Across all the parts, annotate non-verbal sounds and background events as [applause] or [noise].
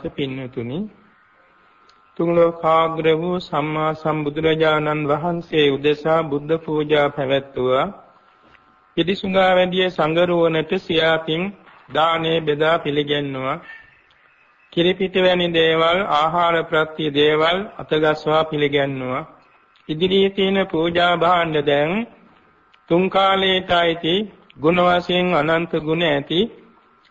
ශ්‍රද්ධාවන්ත පින්වතුනි තුන් ලෝකාග්‍ර වූ සම්මා සම්බුදුරජාණන් වහන්සේ උදෙසා බුද්ධ පූජා පැවැත්වුවා. පිටිසුඟා වැඩිය සංගරුවනට සියාතින් දානේ බෙදා පිළිගැන්නුවා. කිරිපිට වැනි දේවල් ආහාර ප්‍රත්‍ය දේවල් අතගස්වා පිළිගැන්නුවා. ඉදිරියේ තියෙන පූජා භාණ්ඩ දැන් තුන් කාලයට ඇති ගුණ වශයෙන් අනන්ත ගුණ ඇති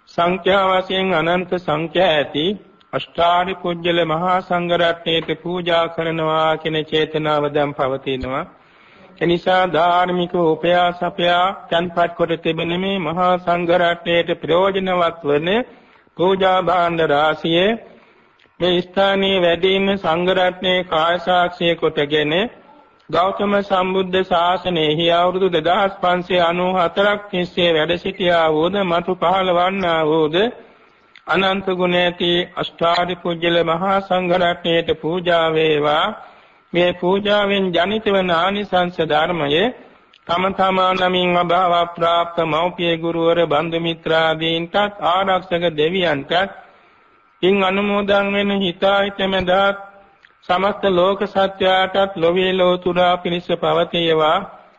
සංඛ්‍යා වශයෙන් අනන්ත සංඛ්‍යා ඇති අෂ්ටාරි කුජල මහා සංඝරත්නයට පූජා කරනවා කියන චේතනාව දැන් පවතිනවා. එනිසා ධාර්මික උපයාසපයා තන්පත් කොට තිබෙන මේ මහා සංඝරත්නයට ප්‍රයෝජනවත් වන පූජා භාණ්ඩ රාශිය මේ ස්ථානයේ වැඩි ඉන්න සංඝරත්නයේ කාය සාක්ෂිය කොටගෙන ගෞතම සම්බුද්ධ ශාසනයෙහි අවුරුදු 2594ක් තිස්සේ වැඩ සිටියා වූද මතු පහළ වන්නා වූද අනන්ත ගුණ ඇති අෂ්ටාරි පුජ්‍යල මහා සංඝරත්නයට පූජා වේවා. මේ පූජාවෙන් ජනිත වන ආනිසංස ධර්මයේ තම තමා නමින් අභාව ප්‍රාප්ත මෞපිය ගුරුවර බන්දු මිත්‍රාදීන්ටත් ආරක්ෂක දෙවියන්ටත් ඉන් අනුමෝදන් වෙන හිතායිතමෙදාත් සමස්ත ලෝක සත්‍යයටත් ලොවේ ලෝතුරා පිණිස පවතිනවා.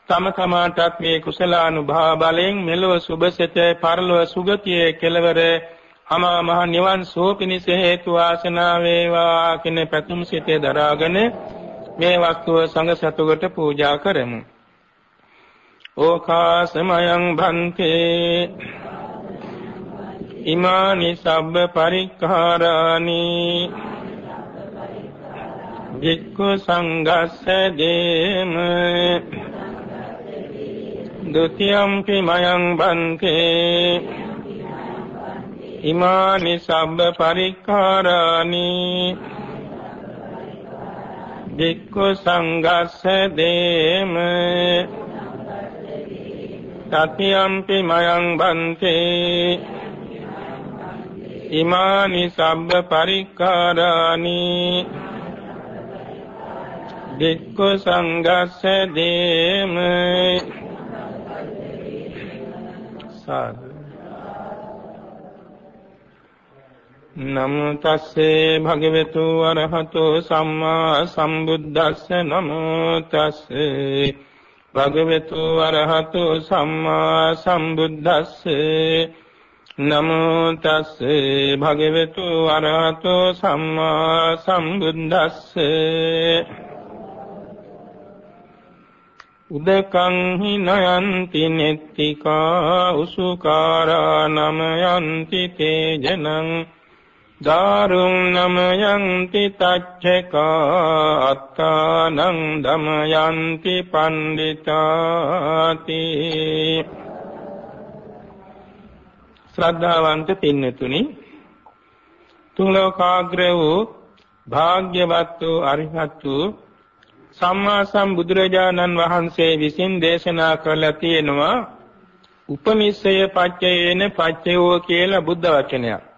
තම තමාටත් මේ කුසලානුභාව බලෙන් මෙලොව සුභසිත පරලොව සුගතියේ කෙලවර අමා මහ නිවන් සුව පිණිස හේතු වාසනා වේවා කියන පැතුම් සිතේ දරාගෙන මේ වස්තුව සංඝ සතුකට පූජා කරමු. ඕකාසමයං භන්තේ ඉමානි සබ්බ පරික්ඛාරානි භික්ඛු සංඝස්ස දේම ဒ ුතියම්පි මයං බන්තේ ඉමානි සබ්බ පරික්ඛාරානි භික්ඛු සංඝස්ස දේම තතියම්පි මයං බන්තේ ඉමානි සබ්බ පරික්ඛාරානි භික්ඛු සංඝස්ස දේම සාදු. නමෝ තස්සේ භගවතු අරහතෝ සම්මා සම්බුද්දස්ස නමෝ තස්සේ. භගවතු අරහතෝ සම්මා සම්බුද්දස්සේ. නමෝ තස්සේ භගවතු අරහතෝ සම්මා සම්බුද්දස්සේ. උදකං හි නයන්ති නෙත්තිකා උසුකාරා නමයන්ති තේජනං. දාරුං නමයන්ති තච්චකා අත්තානං දමයන්ති පණ්ඩිතාති ශ්‍රද්ධාවන්ත පින්නතුනි තුන් ලෝකාග්‍ර වූ භාග්‍යවත් වූ අරිහත් වූ සම්මා සම්බුදුරජාණන් වහන්සේ විසින් දේශනා කරලා තියෙනවා උපනිස්සය පච්චයේන පච්චයෝ කියලා බුද්ධ වචනයක්.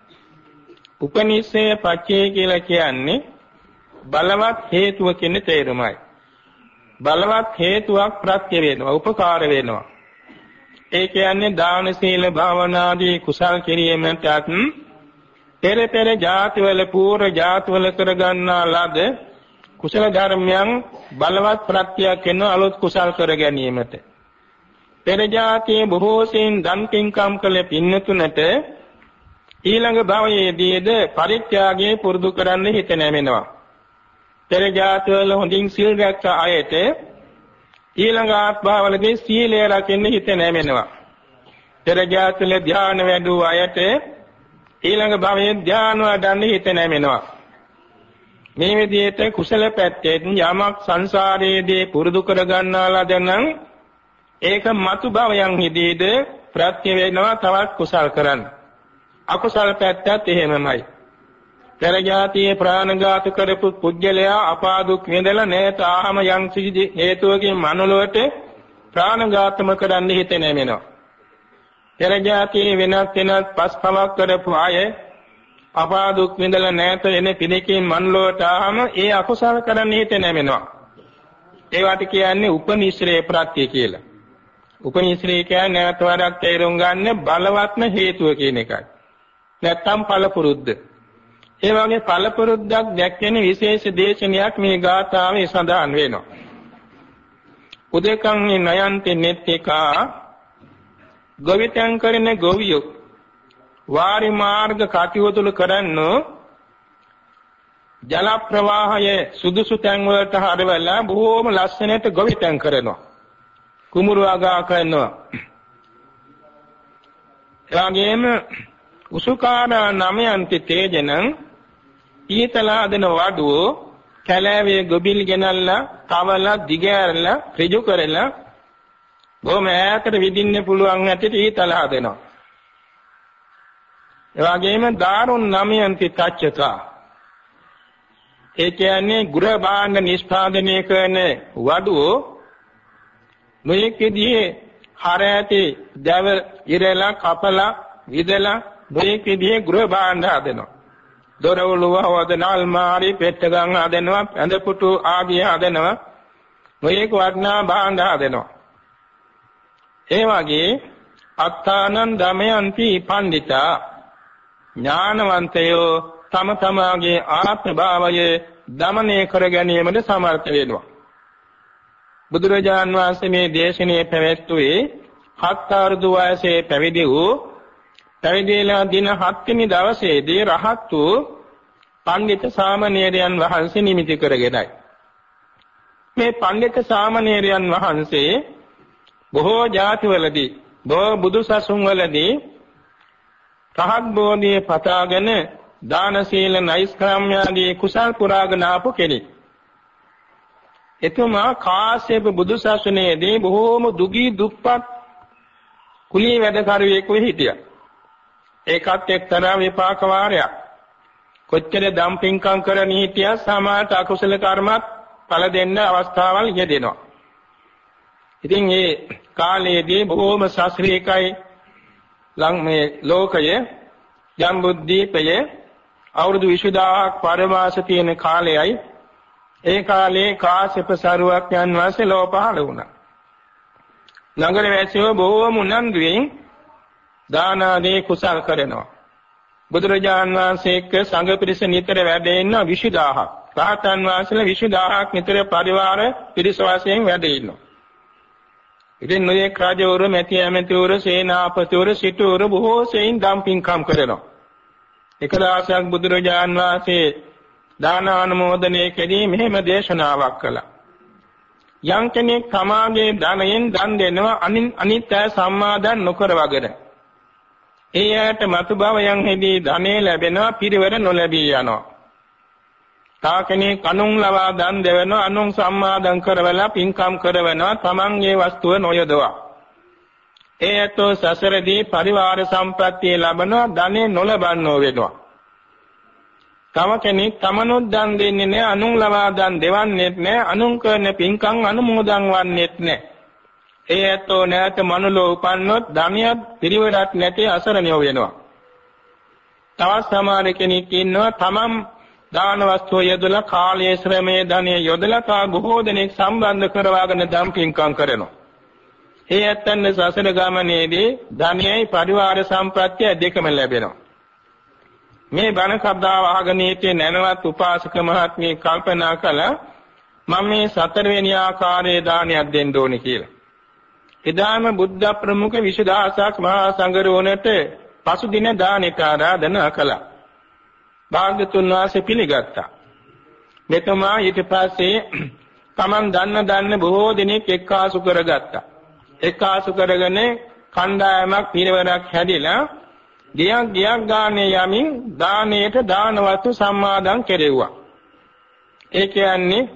උපනිස්සය පච්චය කියලා කියන්නේ බලවත් හේතුව කියන තේරුමයි. බලවත් හේතුවක් ප්‍රත්‍ය වෙනවා, උපකාර වෙනවා. ඒ කියන්නේ දාන සීල භාවනාදී කුසල් කිරීමටත් පෙර පෙර ජාතිවල පූර්ව ජාතිවල කරගන්නා ලද කුසල ධර්මයන් බලවත් ප්‍රත්‍යක් වෙන අලුත් කුසල් කර ගැනීමට පෙර ජාතියේ බොහෝ සෙයින් දන් පින්කම් කළ පින්නතුනට ඊළඟ භවයේදීද පරිත්‍යාගයේ පුරුදු කරන්න හිත නැමෙනවා. පෙර ජාතිවල හොඳින් සීල් රැක්ක අයට ඊළඟ ආත්මවලදී සීලය රකින්න හිත නැමෙනවා. පෙර ජාතිවල ධ්‍යාන වැඩූ අයට ඊළඟ භවයේ ධ්‍යාන වඩන්න හිත නැමෙනවා. මේ විදිහට කුසල පැත්තෙන් යමක් සංසාරයේදී පුරුදු කර ගන්නාලා දැනම් ඒක මතු භවයන් හිදීද ප්‍රත්‍ය වේනවා තවත් කුසල් කරන්න. අකුසල පැත්තත් එහෙමමයි. පෙර જાතියේ ප්‍රාණඝාත කරපු පුජ්‍යලයා අපාදුක් විඳලා නැත ආහම යම් සිදි හේතුවකින් මනුලොවට ප්‍රාණඝාතම කරන්න හිතේ නැමෙනවා. පෙර જાතියේ වෙනත් වෙනත් පස්පවක් කරපු අය අපා දුක් විඳලා නැත එන පිළිකින් මන්ලෝට ආවම ඒ අකුසල කරන්න හිත නැමෙනවා. ඒවට කියන්නේ උපනිශ්‍රේ ප්‍රත්‍ය කියලා. උපනිශ්‍රේ කියන්නේ නැවත වරක් තේරුම් ගන්න බලවත්ම හේතුව කියන එකයි. නැත්තම් ඵල පුරුද්ද. ඒ වගේ පළපුරුද්දක් දැක්වෙන විශේෂ දේශනයක් මේ ගාථාවේ සඳහන් වෙනවා. උදේකං නයන්ති නෙත්තිකා ගොවිතැන් කරන ගොවියෝ වාරි මාර්ග කටයුතු කරන්නෝ ජල ප්‍රවාහයේ සුදුසු තැන් වලට හරවලා බොහෝම ලස්සනට ගොවිතැන් කරනවා. කුමුරු අගා කරනවා. එවාගෙම උසුකාර නමයන්ති තේජනං ඊතලා දෙන වඩුව කැලෑවේ ගොබිල් ගෙනල්ලා තවලා දිගෑරලා ඍජු කරලා බොහොම ඈතට විදින්න පුළුවන් හැටියට ඊතලා දෙනවා. එවාගෙම දාරුන් නමයන්ති තච්චතා ඒ කියන්නේ ගෘහ භාණ්ඩ නිෂ්පාදනය කරන වඩුව නොයෙක්ෙදී හර ඇති දැව ඉරලා කපලා විදලා නොයෙක් විදිහේ ගෘහ භාණ්ඩ හදනවා. දොරවලුව හදන අල්මාරි පෙට්ටගම් හදනවා, ඇඳපුටු ආදිය හදනවා. නොයෙක් වර්ණා භාණ්ඩ හදනවා. ඒ වගේ අත්තානං දමයන්ති පණ්ඩිතා ඥානවන්තයෝ තම තමාගේ ආත්ම භාවය දමනය කර ගැනීමට සමර්ථ වෙනවා. බුදුරජාන් වහන්සේ මේ දේශනාවේ පැවැත්වුවේ හත් අවුරුදු වයසේ පැවිදි වූ පැවිදිලා දින 7 වෙනි දවසේදී රහත් වූ පඬිත සාමණේරයන් වහන්සේ නිමිති කරගෙනයි. මේ පඬිත සාමණේරයන් වහන්සේ බොහෝ ජාතිවලදී බොහෝ බුදුසසුන් වලදී රහත් බෝධිය පතාගෙන දාන සීල නෛෂ්ක්‍රම්‍යාදී කුසල් පුරාගෙන ආපු කෙනෙක්. එතුමා කාශ්‍යප බුදුසසුනේදී බොහෝම දුගී දුප්පත් කුලී වැඩකරුවෙකු හිටියා. ඒකත් එක්තරා විපාක වාරයක්. කොච්චර දම්පින්කම් කරන හිටියා සමාත අකුසල කර්මත් ඵල දෙන්න අවස්ථාවල් යෙදෙනවා. ඉතින් මේ කාලයේදී බොහෝම ශාස්ත්‍රීයකයි ලං මේ ලෝකයේ ජම්බුද්දීපයේ අවුරුදු 20000ක් පරමාස තියෙන කාලයයි ඒ කාලේ කාශ්‍යප සරුවක්යන් වහන්සේ ලෝ පහළ වුණා. නගර වැසියෝ බොහෝම උනන්දුවෙන් දාන ආදී කුසල් කරනවා. බුදුරජාන් වහන්සේ එක්ක සංඝ පිරිස නිතර වැඩ ඉන්න 20000ක්. රහතන් වහන්සේලා 20000ක් නිතර පරිවාර පිරිස වශයෙන් වැඩ ඉන්නවා. ඉතින් නොයෙක් රජවරු, මැති ඇමතිවරු, සේනාපතිවරු, සිටුවරු බොහෝ සෙයින් දම් පින්කම් කරනවා. එක දවසක් බුදුරජාන් වහන්සේ දාන අනුමෝදනයේ කෙරෙහි මෙහෙම දේශනාවක් කළා. යම් කෙනෙක් තමාගේ ධනයෙන් දන් දෙනවා අනිත් අය සම්මාදන් නොකරවගෙන. ඒ ඇයට මතු භවයන් හෙදී ධනෙ ලැබෙනවා පිරිවර නොලැබී යනවා. තා කෙනෙක් අනුන් ලවා දන් දෙවනවා අනුන් සම්මාදන් කරවලා පින්කම් කරවනවා තමන්ගේ වස්තුව නොයදවා. ඒ ඇතෝ සසරදී පරිවාර සම්ප්‍රත්තිය ලබනවා ධනෙ නොලබන්නෝ වෙනවා. තව කෙනෙක් තමනුත් දන් දෙන්නේ නැහැ අනුන් ලවා දන් දෙවන්නේත් නැහැ අනුන් කරන පින්කම් අනුමෝදන් වන්නේත් නැහැ. ඒ ඇත්තෝ නැවත මනුලෝ උපන්නොත් ධනියත් පිරිවරක් නැති අසරණියෝ වෙනවා. තවත් සමහර කෙනෙක් ඉන්නවා තමන් දාන වස්තුව යොදලා කාලයේ ශ්‍රමයේ ධනිය යොදලා තා බොහෝ දෙනෙක් සම්බන්ධ කරවාගෙන දම් පින්කම් කරනවා. ඒ ඇත්තන් සසර ගමනේදී ධනියයි පරිවාර සම්ප්‍රත්‍ය දෙකම ලැබෙනවා. මේ බණ ශබ්දාව අහගෙන හිටියේ නැනවත් උපාසක මහත්මිය කල්පනා කළා මම මේ සතරවෙනි ආකාරයේ දානයක් දෙන්න ඕනේ කියලා. එදාම බුද්ධ ප්‍රමුඛ 20000ක් මහා සංඝරෝණයට පසු දින දානෙට ආරාධනා කළා. භාග්‍යතුන් වහන්සේ පිළිගත්තා. මෙතුමා ඊට පස්සේ [clears throat] Taman දන්න දන්න බොහෝ දෙනෙක් එක්කාසු කරගත්තා. එක්කාසු කරගෙන කණ්ඩායමක් පිරිවරක් හැදිලා ගියක් ගියක් ගානේ යමින් දාණයට දාන වස්තු සම්මාදන් කෙරෙව්වා. ඒ කියන්නේ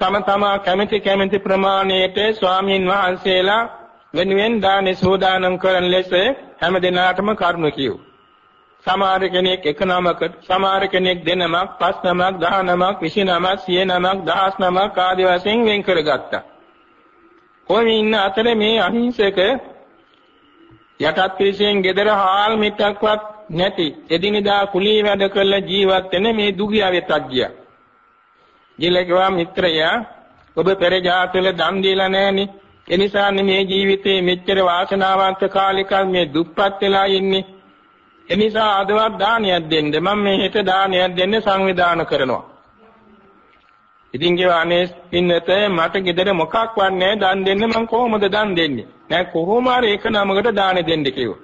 තම තමා කැමැති කැමැති ප්‍රමාණයට ස්වාමීන් වහන්සේලා වෙනුවෙන් දානේ සෝදානම් කරන ලෙස හැම දිනාටම කරුණ කියු. සමහර කෙනෙක් එක නමක සමහර කෙනෙක් දෙනමක් පස් නමක් දහ නමක් විසි නමක් සිය නමක් දහස් නමක් ආදී වශයෙන් වෙන් කරගත්තා. කොහේ ඉන්න අතරේ මේ අහිංසක යටත් පිරිසෙන් gedara හාල් මිටක්වත් නැති එදිනෙදා කුලී වැඩ කළ ජීවත් වෙන මේ දුගියා වෙතක් ගියා. ගිලකවා මිත්‍රයා ඔබ පෙර ජාතවල දන් දීලා නැහනේ. ඒ නිසා මේ ජීවිතේ මෙච්චර වාසනාවන්ත කාලෙක මේ දුප්පත් වෙලා ඉන්නේ. එනිසා අදවත් දානයක් දෙන්න මම මේ හෙට දානයක් දෙන්න සංවිධානය කරනවා. ඉතින් කියවනේ පින්නත මට ගෙදර මොකක් වන්නේ දන් දෙන්න මම කොහොමද දන් දෙන්නේ? නෑ කොහොම හරි එක නමකට දාන දෙන්න කිව්වා.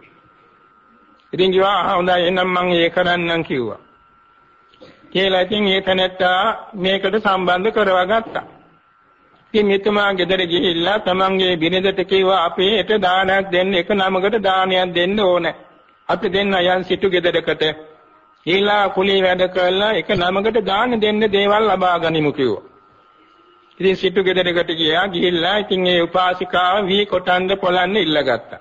ඉතින් කිව්වා හොඳයි එහෙනම් මම ඒ කරන්නම් කිව්වා. කියලා ඉතින් ඒ තැනත්තා මේකට සම්බන්ධ කරවා ගත්තා. ඉතින් මෙතුමා ගෙදර ගිහිල්ලා තමන්ගේ බිරිඳට කිව්වා අපි හෙට දානයක් දෙන්න එක නමකට දානයක් දෙන්න ඕනේ. අපි දෙන්න යන් සිටු ගෙදරකට. ඊළා කුලී වැඩ කළා එක නමකට දාන දෙන්න දේවල් ලබා ගනිමු කිව්වා. ඉතින් සිටු ගෙදරකට ගියා ගිහිල්ලා ඉතින් ඒ උපාසිකාව වී කොටන්ද පොලන්න ඉල්ලගත්තා.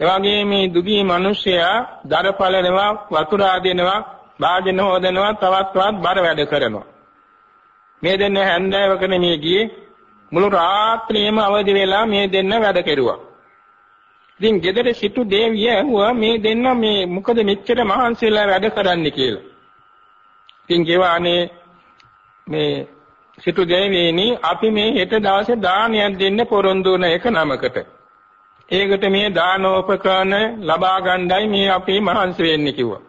එවාගේ මේ දුගී මිනිසයා දරපලනවා වතුරා දෙනවා භාජන හොදනවා තවත් තවත් බර වැඩ කරනවා. මේ දෙන්න හැන්දෑවක නෙමෙයි ගියේ මුළු රාත්‍රියම අවදි වෙලා මේ දෙන්න වැඩ කෙරුවා. ඉතින් ගෙදර සිටු දේවිය ඇහුවා මේ දෙන්න මේ මොකද මෙච්චර මහන්සිලා වැඩ කරන්නේ කියලා. ඉතින් ගෙවානේ මේ සිටු දේවියනි අපි මේ හෙට දවසේ දානයක් දෙන්න පොරොන්දු වුණ එක නමකට. ඒකට මේ දානෝපකරණ ලබා ගන්නයි මේ අපි මහන්සි වෙන්නේ කිව්වා.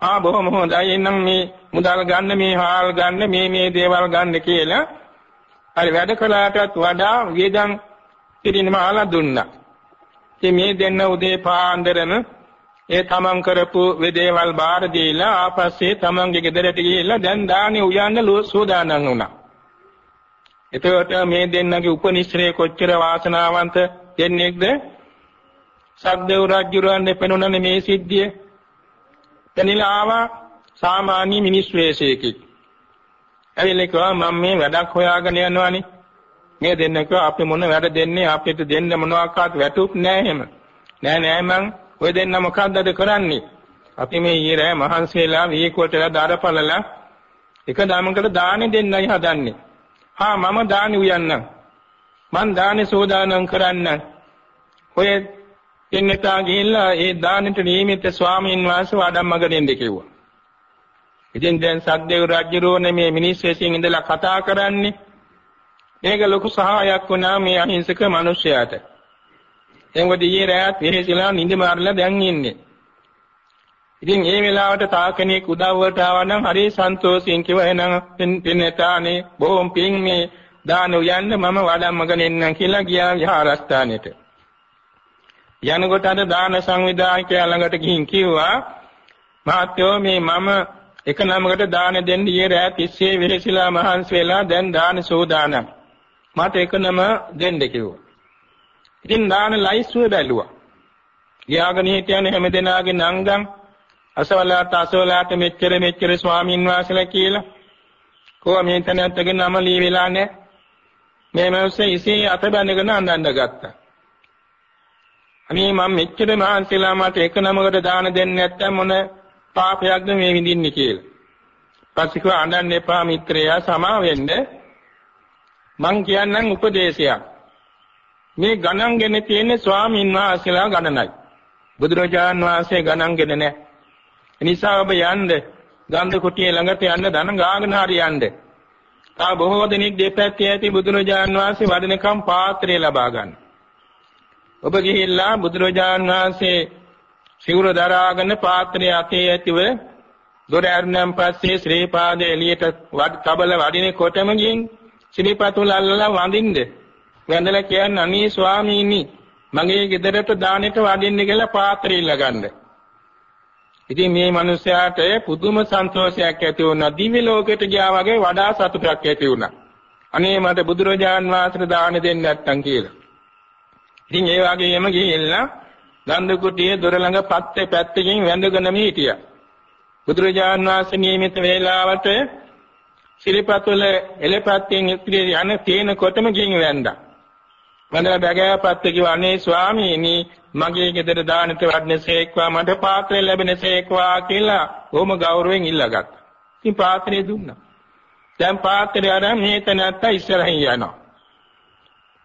ආ බොහොම හොඳයි එහෙනම් මේ මුදල් ගන්න මේ හාල් ගන්න මේ මේ දේවල් ගන්න කියලා හරි වැඩ කළාටත් වඩා වේදන් පිළිනම ආලා දුන්නා. ඉතින් මේ දෙන්න උදේ පාන්දරම ඒ තමන් කරපු වේදේවල් බාර දීලා ආපස්සේ තමන්ගේ ගෙදරට ගිහිල්ලා දැන් දානේ උයන්න සූදානම් වුණා. එතකොට මේ දෙන්නගේ උපනිශ්‍රේ කොච්චර වාසනාවන්ත දෙන්නේක්ද? සක්දේව රජුරන් දෙපෙනුනනේ මේ සිද්ධිය. එතනිලා ආවා සාමාන්‍ය මිනිස් වේශයකින්. ඇවිල්ලා කිව්වා මම මේ වැඩක් හොයාගෙන යනවානේ. මේ දෙන්න කිව්වා අපි මොන වැඩ දෙන්නේ අපිට දෙන්න මොනවාක්වත් වැටුප් නැහැ එහෙම. නෑ නෑ මං ඔය දෙන්න මොකද්ද කරන්නේ? අපි මේ ඊරෑ මහන්සියලා වීකුවටලා දාරපලලා එක දාමකට දානේ දෙන්නයි හදන්නේ. හා මම දානි උයන්නම්. මං දානේ සෝදානම් කරන්න. ඔය එන්නතා ගිහිල්ලා ඒ දානෙට නියමිත ස්වාමීන් වහන්සේ වඩම්මග දෙන්න කිව්වා. ඉතින් දැන් සද්දේව රජුරෝනේ මේ මිනිස් වෙසින් ඉඳලා කතා කරන්නේ. මේක ලොකු සහායක් වුණා මේ අහිංසක මිනිසයාට. එංගොඩ ඊයේ රාත් වෙහෙසලා නිඳ මාරලා දැන් ඉන්නේ. ඉතින් ඒ වෙලාවට තා කෙනෙක් උදව්වට ආවා නම් හරි සන්තෝෂයෙන් කිව්ව එහෙනම් පින්නතානේ බොහොම පින් මේ දාන උයන්න මම වඩම්මගෙන එන්නම් කියලා ගියා විහාරස්ථානෙට. යනකොට අර දාන සංවිධායකයා ළඟට ගිහින් කිව්වා මහත්යෝ මේ මම එක නමකට දාන දෙන්න ඊයේ රෑ තිස්සේ වෙහෙසිලා මහන්සි වෙලා දැන් දාන සෝදානම්. මට එක නම දෙන්න කිව්වා. ඉතින් දාන ලයිස්තුව බැලුවා. ගියාගෙන හිටියනේ හැමදෙනාගේ නංගම් අසවලාට අසවලාට මෙච්චර මෙච්චර ස්වාමින් වහන්සේලා කියලා. කොහොම මේ තැනත්තගේ නම ලී වෙලා නැහැ. මේ මිනිස්සේ ඉසේ අත බැඳගෙන අඳන්න ගත්තා. අනේ මම මෙච්චර මහන්සිලා මට එක නමකට දාන දෙන්නේ නැත්තම් මොන පාපයක්ද මේ විඳින්නේ කියලා. පස්සේ කිව්වා අඬන්න එපා මිත්‍රයා සමා වෙන්න. මං කියන්නම් උපදේශයක්. මේ ගණන්ගෙන තියෙන ස්වාමීන් වහන්සේලා ගණනයි. බුදුරජාන් වහන්සේ ගණන්ගෙන නැහැ. එනිසා ඔබ යන්න ගන්ධ කුටිය ළඟට යන්න ධන ගාගෙන හරි යන්න. තා බොහෝ දෙනෙක් දෙපැත්තේ ඇති බුදුරජාන් වහන්සේ වඩනකම් පාත්‍රය ලබා ගන්න. ඔබ ගිහිල්ලා බුදුරජාන් වහන්සේ සිවුර දරාගෙන පාත්‍රය අතේ ඇතිව දොර ඇරනම් පස්සේ ශ්‍රී පාදයේ එළියට තබල වඩිනේ කොටම ගින් ශ්‍රීපතුල අල්ලලා වඳින්න. වැඳලා කියන්නේ අනේ ස්වාමීනි මගේ ගෙදරට දානෙට වඩින්න කියලා පාත්‍රය ඉල්ලගන්න. ඉතින් මේ මිනිස්යාට පුදුම සන්තෝෂයක් ඇති වුණා. දිව්‍ය ලෝකයට ගියා වගේ වඩා සතුටක් ඇති වුණා. අනේ මට බුදුරජාන් වහන්සේට දාන දෙන්න නැත්තම් කියලා. ඉතින් ඒ වගේම ගිහිල්ලා ගන්ධ කුටියේ දොර ළඟ පත්තේ පැත්තකින් වැඳගෙනම හිටියා. බුදුරජාන් වහන්සේ නියමිත වේලාවට සිරිපතුල එලෙපැත්තෙන් ඉතිරි යන තේන කොටම ගින් වැඳා. වන්දනා බගෑපත් කිව්වා අනේ ස්වාමීනි මගේ ගෙදර දානට වඩනසේක්වා මට පාත්‍රය ලැබෙනසේක්වා කියලා බොහොම ගෞරවයෙන් ඉල්ලගත්තා. ඉතින් පාත්‍රය දුන්නා. දැන් පාත්‍රය අරන් මේ තැනත්ත ඉස්සරහින් යනවා.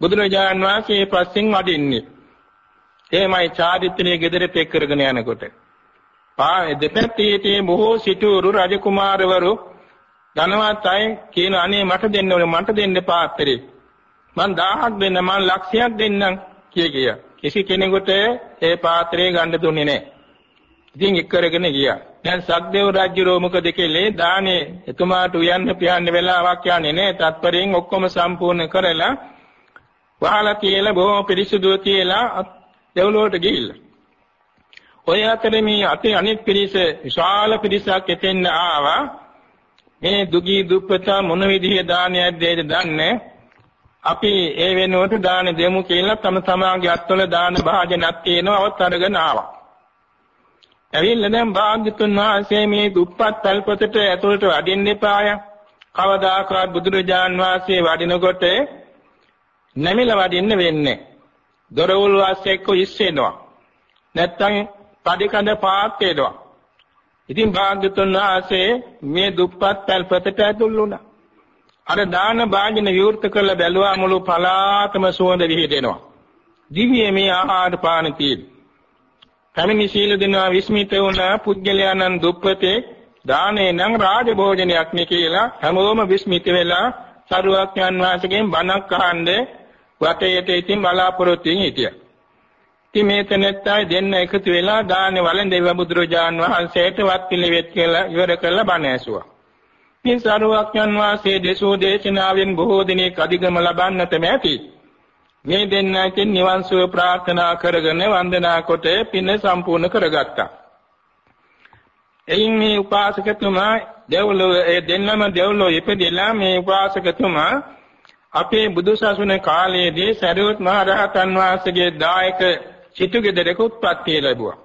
බුදුරජාන් වහන්සේ පස්සෙන් වඩින්නේ. එහෙමයි චාරිත්‍රයේ ගෙදරට එක් කරගෙන යනකොට. පා දෙපැත්තේ බොහෝ සිටුරු රජකුමාරවරු ධනවත් අය කියන අනේ මට දෙන්න ඕනේ මට දෙන්න පාත්‍රේ. මං 1000ක් දෙන්න මං ලක්ෂයක් දෙන්නම් කිය කිය. කිසි කෙනෙකුට ඒ පාත්‍රය ගන්න දුන්නේ නැහැ. ඉතින් එක් කරගෙන ගියා. දැන් සක්දේව රජුරෝ මොකද කෙලේ දානේ එතුමාට උයන්න පියන්න වෙලාවක් යන්නේ නැහැ. තත්පරයෙන් ඔක්කොම සම්පූර්ණ කරලා වහලා තියලා බොහොම පිරිසුදුව තියලා දෙව්ලොවට ගිහිල්ලා. ඔය අතරේ මේ අතේ අනිත් පිරිස විශාල පිරිසක් එතෙන් ආවා. මේ දුගී දුප්පතා මොන විදිහේ දානයක් දෙයිද දන්නේ අපි ඒ වෙනුවට දාන දෙමු කියලා තම තමාගේ අත්වල දාන භාජනක් තියෙනවා අවත් අරගෙන ආවා. ඇවිල්ලා දැන් භාග්‍යතුන් වහන්සේ මේ දුප්පත් තල්පතට ඇතුළට වඩින්න එපාය. කවදාකවත් බුදුරජාන් වහන්සේ වඩිනකොට නැමිලා වඩින්න වෙන්නේ. දොරවල් වාස්සේ එක්ක ඉස්සෙනවා. නැත්තම් පඩිකඳ පාත් වෙනවා. ඉතින් භාග්‍යතුන් වහන්සේ මේ දුප්පත් තල්පතට ඇතුල් වුණා. අර දාන භාජන විවෘත කරලා බැලුවා මුළු පලාතම සුවඳ විහිදෙනවා. දිව්‍ය මේ ආහාර පාන තියෙන. පැමිණි සීල දෙනවා විස්මිත වුණ පුද්ගලයන්න් දුප්පතේ දානේ නම් රාජ භෝජනයක් නේ කියලා හැමෝම විස්මිත වෙලා සරුවක් යන් වාසකෙන් බණක් අහන්නේ වටේට ඉතින් බලාපොරොත්තු වෙමින් හිටියා. ඉතින් මේ තැනැත්තයි දෙන්න එකතු වෙලා දානේ වළඳේ බුදුරජාන් වහන්සේට වත් පිළිවෙත් කියලා ඉවර කරලා බණ ඇසුවා. මේ සරුවක්යන් වාසේ දේශෝ දේශනාවෙන් බොහෝ දිනක් අධිගම ලබන්නට මැති. මේ දෙන්නකින් නිවන් සුව ප්‍රාර්ථනා කරගෙන වන්දනා කොට පින සම්පූර්ණ කරගත්තා. එයින් මේ උපාසකතුමා දෙව්ලොව ඒ දෙන්නම දෙව්ලොව ඉපදෙලා මේ උපාසකතුමා අපේ බුදුසසුන කාලයේදී සරියුත් මහ රහතන් වහන්සේගේ දායක සිටුගෙදරක උත්පත්ති ලැබුවා.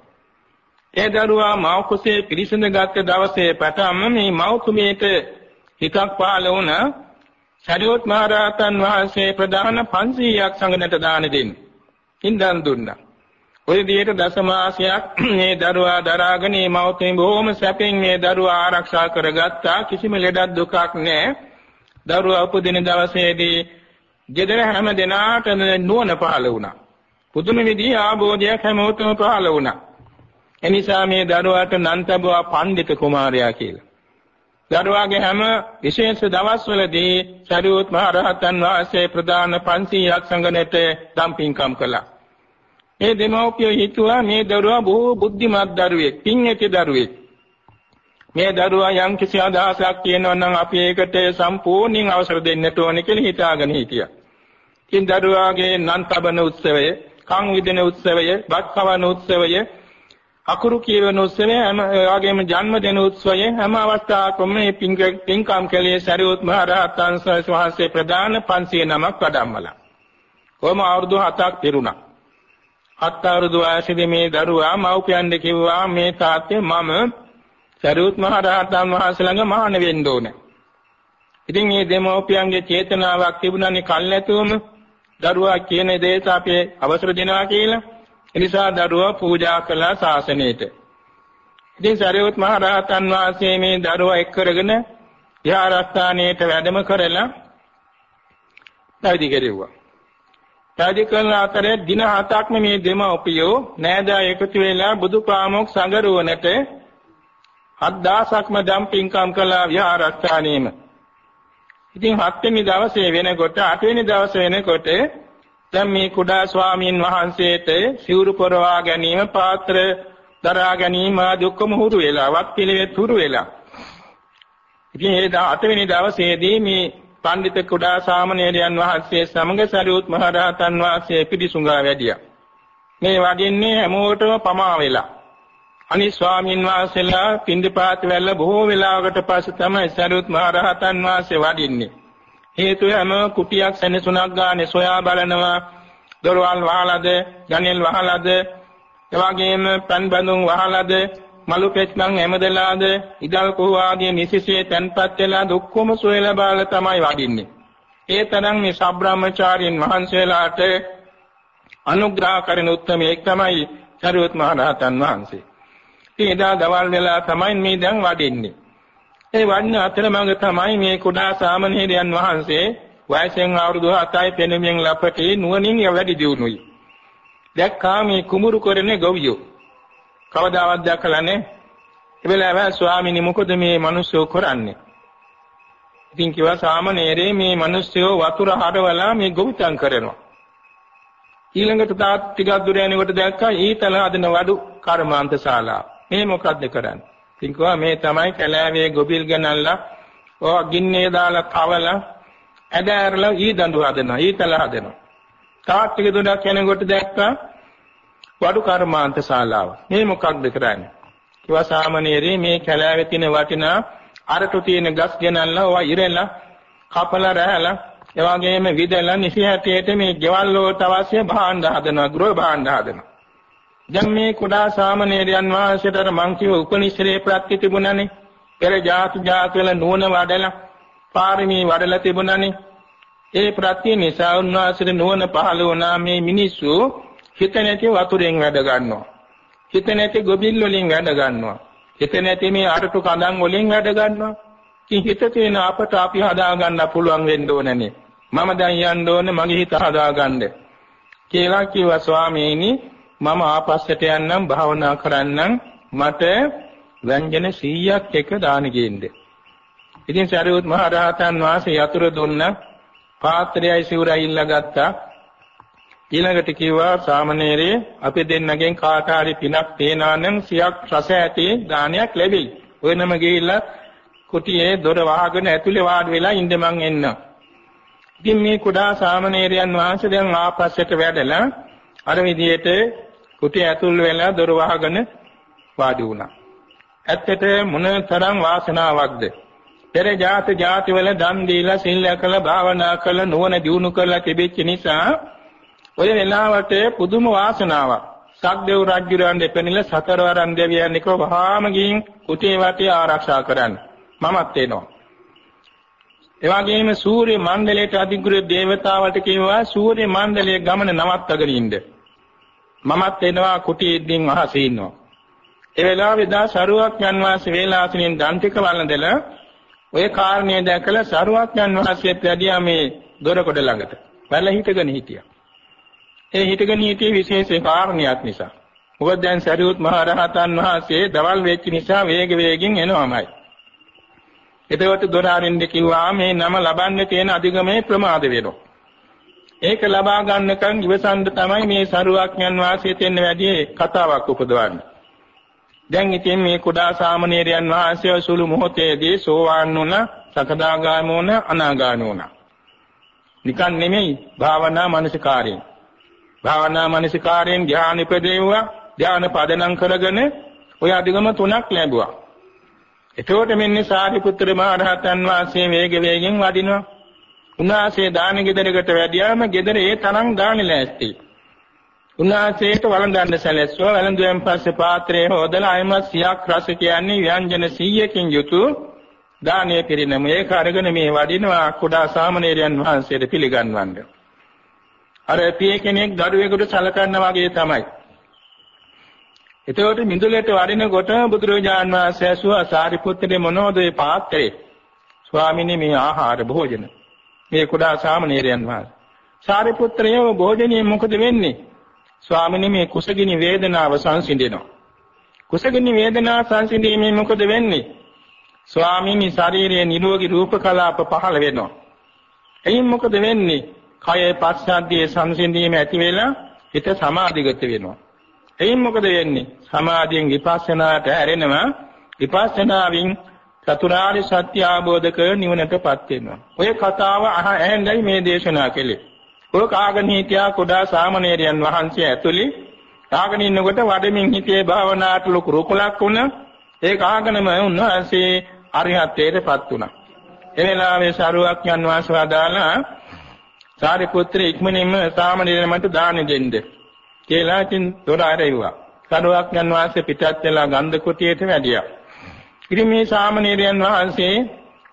ඒ දරුවා මව කුසේ පිරිසිඳගත් දවසේ පටන්ම මේ මව කුමේට හිතක් පහළ වුණ සරියොත් මහ රහතන් වහන්සේ ප්‍රදාන 500ක් සංගණට දාන දෙන්න. ඉන්දන් දුන්නා. ඔය විදිහට දසමාසයක් මේ දරුවා දරාගෙන මේ මවතෙන් බොහොම සැපෙන් මේ දරුවා ආරක්ෂා කරගත්තා. කිසිම ලෙඩක් දුකක් නැහැ. දරුවා උපදින දවසේදී ගෙදර හැම දෙනාට නුවණ පහළ වුණා. පුදුම විදිහේ ආභෝධයක් හැමෝටම පහළ වුණා. එනිසා මේ දරුවාට නම් තබුවා පඬිත කුමාරයා කියලා. දරුවාගේ හැම විශේෂ දවස්වලදී සරියුත් මහ රහතන් වහන්සේ ප්‍රදාන 500ක් සංගණයට දම්පින්කම් කළා. මේ දෙමෝපිය හිතුවා මේ දරුවා බොහෝ බුද්ධිමත් දරුවෙක්, පින් ඇති දරුවෙක්. මේ දරුවා යම් කිසි අදහසක් කියනවා නම් අපි ඒකට සම්පූර්ණයෙන් අවසර දෙන්නට ඕනේ කියලා හිතාගෙන හිටියා. ඉතින් දරුවාගේ නම් තබන උත්සවය, කන් විදින උත්සවය, බත් කවන උත්සවය අකුරු කියවන උත්සවය හැම වගේම ජන්මදින උත්සවය හැම අවස්ථාවකම මේ පින්කම් කළේ සරියොත් මහ රහතන් වහන්සේ ප්‍රදාන 500 නමක් වඩම්මලා. කොහොම අවුරුදු 7ක් පිරුණා. හත් අවුරුදු වයසේදී මේ දරුවා මව්පියන් කිව්වා මේ තාත්තේ මම සරියොත් මහ රහතන් වහන්සේ ළඟ මහාන වෙන්න ඕනේ. ඉතින් මේ දෙමව්පියන්ගේ චේතනාවක් තිබුණානේ කල්ැතුවම දරුවා කියන දේට අපි අවසර දෙනවා කියලා. එනිසා දරුවා පූජා කළා ශාසනයට. ඉතින් සරියොත් මහ රහතන් වහන්සේ මේ දරුවා එක් කරගෙන විහාරස්ථානයට වැඩම කරලා පැවිදි කෙරෙව්වා. පැවිදි කරන අතරේ දින හතක්ම මේ දෙමව්පියෝ නෑදා එකතු වෙලා බුදුපාමොක් සංගරුවනට 7000ක්ම දම් පින්කම් කළා විහාරස්ථානයේම. ඉතින් හත්වෙනි දවසේ වෙනකොට අටවෙනි දවසේ වෙනකොට දැන් මේ කුඩා ස්වාමීන් වහන්සේට සිවුරු පොරවා ගැනීම පාත්‍ර දරා ගැනීම දුක්කම හුරු වෙලා වත් පිළිවෙත් හුරු වෙලා. ඉතින් ඒ 8 වෙනි දවසේදී මේ පඬිත කුඩා සාමණේරයන් වහන්සේ සමග සරියුත් මහ රහතන් වහන්සේ පිටිසුඟා වැඩියා. මේ වඩින්නේ හැමෝටම පමා වෙලා. අනිත් ස්වාමීන් වහන්සේලා පින්දපාත වැල්ල බොහෝ වෙලාවකට පස්සේ තමයි සරියුත් මහ රහතන් වහන්සේ වඩින්නේ. හේතුව හැම කුටියක් සෙනසුණක් ගානේ සොයා බලනවා. දොරවල් වහලාද ජනෙල් වහලාද එවාගෙම පන් බඳුන් වහලාද මලු පෙත්නම් හැමදලාද ඉදල් කුහ ආදී නිසිසේ තන්පත් වෙලා දුක්ඛම සොයලා බලලා තමයි වඩින්නේ. ඒ තරම් මේ සබ්‍රාහ්මචාරීන් වහන්සේලාට අනුග්‍රහ කරන උත්මයෙක් තමයි සරියුත් මහ රහතන් වහන්සේ. ඉතින් එදා දවල් වෙලා තමයි මේ දැන් වඩින්නේ. ඒ වන්න අතරමඟ තමයි මේ කුඩා සාමණේරයන් වහන්සේ වයසෙන් අවුරුදු 7යි පෙනුමින් ලපටි නුවණින් වැඩි දියුණුයි. දැක්කා මේ කුමුරු කරන්නේ ගොවියෝ. කවදාවත් දැකලා නැහැ. ඒ වෙලාව ස්වාමීනි මොකද මේ මිනිස්සු කරන්නේ? ඉතින් කිව්වා සාමණේරේ මේ මිනිස්සු වතුර හරවලා මේ ගොවිතැන් කරනවා. ඊළඟට තාත් ටිකක් දුර යනකොට දැක්කා ඊතල හදන වඩු කර්මාන්ත ශාලාව. මේ මොකද්ද කරන්නේ? ඉතින් කිව්වා මේ තමයි කැලෑවේ ගොබිල් ගනනලා ඔය ගින්නේ දාලා කවලා ඇද ඇරලා ඊ දඬු හදනවා ඊතල හදනවා. තාත් ටික දුරක් කෙනෙකුට දැක්කා වඩු කර්මාන්ත ශාලාව. මේ මොකක්ද කරන්නේ? කිව්වා සාමණේරේ මේ කැලෑවේ තියෙන වටිනා අරටු තියෙන ගස් ගෙනල්ලා ඔවා ඉරෙලා කපලා රැහැලා එවාගෙම විදලා නිසි හැටියට මේ ගෙවල් වලට අවශ්‍ය භාණ්ඩ හදනවා ගෘහ භාණ්ඩ හදනවා. දැන් මේ කුඩා සාමණේරයන් වහන්සේට මං කිව්ව උපනිශ්‍රේ ප්‍රත්‍ය තිබුණානේ. පෙර ජාති ජාති වල නුවණ වඩලා පාරමී වඩලා තිබුණානේ. ඒ ප්‍රත්‍ය නිසා උන්වහන්සේට නුවණ පහළ වුණා මේ මිනිස්සු හිත නැති වතුරෙන් වැඩ ගන්නවා. හිත නැති ගොබිල් වලින් වැඩ ගන්නවා. හිත නැති මේ අරටු කඳන් වලින් වැඩ ගන්නවා. ඉතින් හිත තියෙන අපට අපි හදා ගන්න පුළුවන් වෙන්න ඕනනේ. මම දැන් යන්න ඕනේ මගේ හිත හදා ගන්න. කියලා කිව්වා ස්වාමීනි මම ආපස්සට යන්නම් භාවනා කරන්නම් මට ව්‍යංජන 100ක් එක දාන ගේන්න. ඉතින් සරියුත් මහ රහතන් වහන්සේ යතුරු දුන්න පාත්‍රයයි සිවුරයි ඉල්ලා ගත්තා. ඊළඟට කිව්වා සාමණේරේ අපි දෙන්නගෙන් කාට හරි පිනක් තේනා නම් සියක් රස ඇති දානයක් ලැබෙයි. ඔය නම ගිහිල්ලා කුටියේ දොර වහගෙන ඇතුලේ වාඩි වෙලා ඉඳ මං එන්න. ඉතින් මේ කුඩා සාමණේරයන් වහන්සේ දැන් ආපස්සට වැඩලා අර විදිහට කුටිය ඇතුල් වෙලා දොර වහගෙන වාඩි වුණා. ඇත්තට මොනතරම් වාසනාවක්ද? පෙර ජාත ජාති වල දන් දීලා සිල් කළ භාවනා කළ නුවණ දියුණු කරලා තිබෙච්ච නිසා ඔය වෙලාවට පුදුම වාසනාවක්. සක්දේව් රජුරන් දෙපෙනිල සතරවරන් දෙවියන් එක වහාම ගින් කුටිය වටේ ආරක්ෂා කරන්න. මමත් එනවා. ඒ වගේම සූර්ය මණ්ඩලයට අධිගුරු දේවතාවට කියවා සූර්ය මණ්ඩලයේ ගමන නවත්තගෙන ඉන්න. මමත් එනවා කුටියෙද්දීන් අහසේ ඉන්නවා. ඒ වෙලාවේ දා සරුවක් යන වාසේ වේලාසනින් දන් ටික වළඳලා ඔය කාරණේ දැකලා සරුවක් යන වාසයේත් වැඩියා මේ දොරකොඩ ළඟට. වැල හිටගෙන හිටියා. ඒ හිටගෙන හිටියේ විශේෂ කාරණයක් නිසා. මොකද දැන් සරියුත් මහ රහතන් වහන්සේ දවල් වෙච්ච නිසා වේග වේගින් එනවාමයි. එතකොට දොර අරින්න කිව්වා මේ නම ලබන්නේ තියෙන අධිගමේ ප්‍රමාද වෙනවා. ඒක ලබා ගන්නකන් ඉවසන්න තමයි මේ සරුවක්ඥන් වාසයේ තියෙන වැඩි කතාවක් උපදවන්නේ. දැන් ඉතින් මේ කුඩා සාමණේරයන් වහන්සේ සුළු මොහොතේදී සෝවාන් වුණ, සකදාගාමී වුණ, අනාගාමී වුණ. නිකන් නෙමෙයි භාවනා මානසිකාරයෙන්. භාවනා මානසිකාරයෙන් ධ්‍යාන ඉපදෙව්වා ධ්‍යාන පදනම් කරගෙන ඔය අධිගම තුනක් ලැබුවා. එතකොට මෙන්න සාරිපුත්‍ර මහ රහතන් වහන්සේ වේග වේගෙන් වඩිනවා. උන්වහන්සේ දාන ගෙදරකට වැඩියාම ගෙදර ඒ තරම් දාන ලෑස්ති. උන්වහන්සේට වළඳන්න සැලැස්සුවා. වළඳුවෙන් පස්සේ පාත්‍රයේ හොදලා අයමත් සියක් රස කියන්නේ ව්‍යංජන 100කින් යුතු දානීය පිරිනම ඒක අරගෙන මේ වඩිනවා කුඩා සාමණේරයන් වහන්සේට පිළිගන්වන්නේ. අර පිය කෙනෙක් දරුවෙකුට සලකන්න වගේ තමයි. එතකොට මිදුලට වඩිනකොට බුදුරජාන් වහන්සේ ඇසුවා සාරිපුත්‍රේ මොනවද මේ පාත්‍රේ? ස්වාමීනි මේ ආහාර භෝජන. මේ කුඩා සාමණේරයන් වහන්සේ. සාරිපුත්‍රයෝ භෝජනයේ මොකද වෙන්නේ? ස්වාමීනි මේ කුසගිනි වේදනාව සංසිඳෙනවා. කුසගිනි වේදනාව සංසිඳීමේ මොකද වෙන්නේ? ස්වාමීනි ශරීරයේ නිරෝගී රූප කලාප පහළ වෙනවා. එයින් මොකද වෙන්නේ? කයේ පස්සද්ධියේ සංසිඳීම ඇති වෙලා හිත සමාධිගත වෙනවා. එයින් මොකද වෙන්නේ? සමාධියෙන් විපස්සනාට ඇරෙනවා. විපස්සනාවෙන් චතුරාර්ය සත්‍ය අවබෝධ කර නිවනටපත් වෙනවා. ඔය කතාව අහ ඇහෙන්දයි මේ දේශනා කළේ. ඔය කාගෙන හිටියා කුඩා සාමණේරයන් වහන්සේ ඇතුළේ කාගෙන ඉන්නකොට වඩමින් හිතේ භාවනාවට ලොකු රුකුලක් වුණා. ඒ කාගෙනම උන්වහන්සේ අරිහත්ත්වයටපත් වුණා. එවෙලාවේ සරුවක් යන වාසව දාලා සාරිපුත්‍ර ඉක්මනින්ම සාමණේරයන්ට දාන දෙන්න කියලා ඉතින් දොර ආරෙව්වා. කඩුවක් යන වාසේ පිටත් වෙලා ගන්ධ කුටියට වැඩියා. ඉතින් මේ සාමණේරයන් වහන්සේ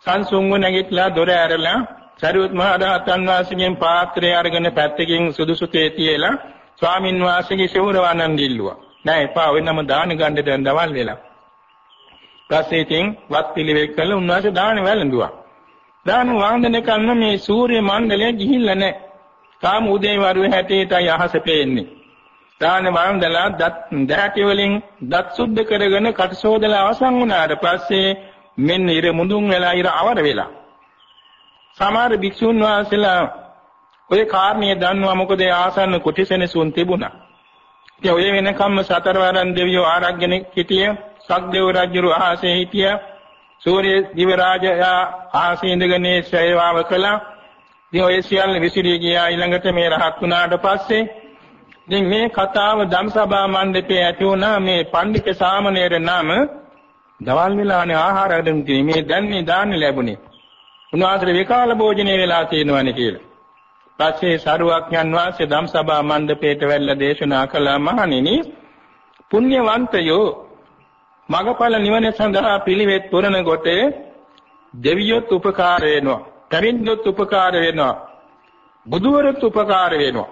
සංසුන්ව නැගිටලා දොර ඇරලා සරියුත් මහ රහතන් වහන්සේගෙන් පාත්‍රය අරගෙන පැත්තකින් සුදුසු තේ තියලා ස්වාමින් වහන්සේගේ ශිවර වන්නන් දිල්ලුවා. නෑ එපා වෙනම දාන ගන්න දැන් දවල් වෙලා. ඊපස්සේ ඉතින් වත් පිළිවෙත් කළා උන්වහන්සේ දාන වැළඳුවා. දාන වන්දන කරන මේ සූර්ය මණ්ඩලය ගිහිල්ලා නැහැ. තාම උදේ වරුවේ හැටේටයි අහස පේන්නේ. දාන වන්දලා දත් දැටි වලින් දත් සුද්ධ කරගෙන කටසෝදලා අවසන් වුණාට පස්සේ මෙන්න ඉර මුඳුන් වෙලා ඉර අවර වෙලා. සමහර භික්ෂුන් වහන්සේලා ඔය කාරණිය දන්නවා මොකද ආසන්න කුටිසෙනසුන් තිබුණා. ඉතින් ඔය වෙනකම්ම සතරවරන් දෙවියෝ ආරක්ගෙන හිටිය, සක්දේව රජුරු ආසේ හිටිය, සූර්ය දිව රාජයා ආසේ ඉඳගෙන සේවාව කළා. ඉතින් ඔය සියල්ල විසිරී ගියා ඊළඟට මේ රහත් වුණාට පස්සේ ඉතින් මේ කතාව ධම්සභා මණ්ඩපයේ ඇති වුණා මේ පඬික සාමණේර නම දවල් වෙලානේ ආහාර අරගෙන තියෙන්නේ මේ දැන් මේ දාන්න ලැබුණේ. උන්වහන්සේ විකාල භෝජනේ වෙලා තියෙනවනේ කියලා. පස්සේ සරුවක්ඥන් වහන්සේ ධම්සභා මණ්ඩපයට වැල්ලා දේශනා කළා මහණෙනි පුණ්‍යවන්තයෝ මගපල නිවන සඳහා පිළිවෙත් පුරන කොට දෙවියොත් උපකාර වෙනවා. පැවිද්දොත් උපකාර වෙනවා. බුදුවරුත් උපකාර වෙනවා.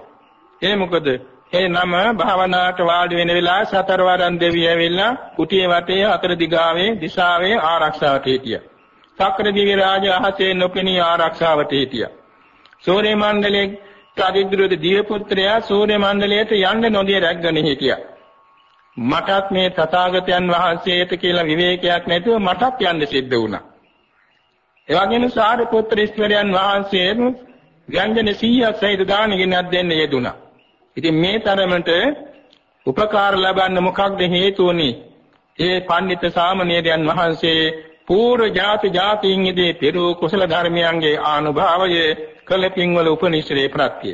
ඒ මොකද ඒ නම භාවනාවට වාඩි වෙන වෙලාව සතරවරන් දෙවිය ඇවිල්ලා කුටියේ වටේ අතර දිගාවේ දිශාවේ ආරක්ෂාවට හිටියා. සක්‍ර දිව්‍ය රාජ අහසේ නොපෙනී ආරක්ෂාවට හිටියා. සූර්ය මණ්ඩලයේ කදිදුරුද දිව්‍ය පුත්‍රයා සූර්ය මණ්ඩලයට යන්න නොදී රැග්ගෙන හිටියා. මටත් මේ තථාගතයන් වහන්සේට කියලා විවේකයක් නැතුව මටත් යන්න සිද්ධ වුණා. ඒ වගේම සාරිපුත්‍ර ඊශ්වරයන් වහන්සේ ව්‍යංජන 100ක් සහිත දානගෙනක් දෙන්න යෙදුණා. ඉතින් මේ තරමට උපකාර ලබන්න මොකක්ද හේතුවනේ? ඒ පඬිත් සාමණේරයන් වහන්සේ පූර්ව ජාති ජාතීන් ඉදී පෙරූ කුසල ධර්මයන්ගේ ආනුභාවය කළ පින්වල උපනිශ්‍රේ ප්‍රත්‍ය.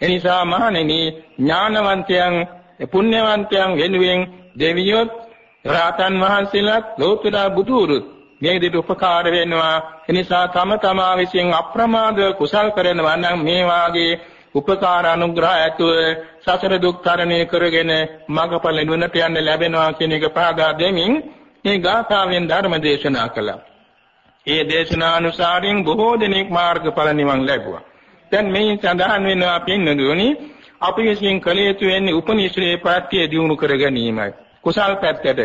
එනිසා මහණෙනි ඥානවන්තයන් පුණ්‍යවන්තයන් වෙනුවෙන් දෙවියොත් රාතන් වහන්සේලාත් ලෝතර බුදුරුත් මේ විදිහට උපකාර වෙනවා. එනිසා තම තමා විසින් අප්‍රමාද කුසල් කරනවා නම් මේ වාගේ උපකාර අනුග්‍රහ ඇතුව සසර දුක් තරණය කරගෙන මඟඵල නිවනට යන්න ලැබෙනවා කියන එක පහදා දෙමින් මේ ගාථාවෙන් ධර්ම දේශනා කළා. ඒ දේශනානුසාරින් බොහෝ දෙනෙක් මාර්ගඵල නිවන් ලැබුවා. දැන් මේ සඳහන් වෙනවා පින්නදුනි අපි විසින් කළ යුතු වෙන්නේ උපනිශ්‍රේ ප්‍රත්‍ය දියුණු කර ගැනීමයි. කුසල් පැත්තට.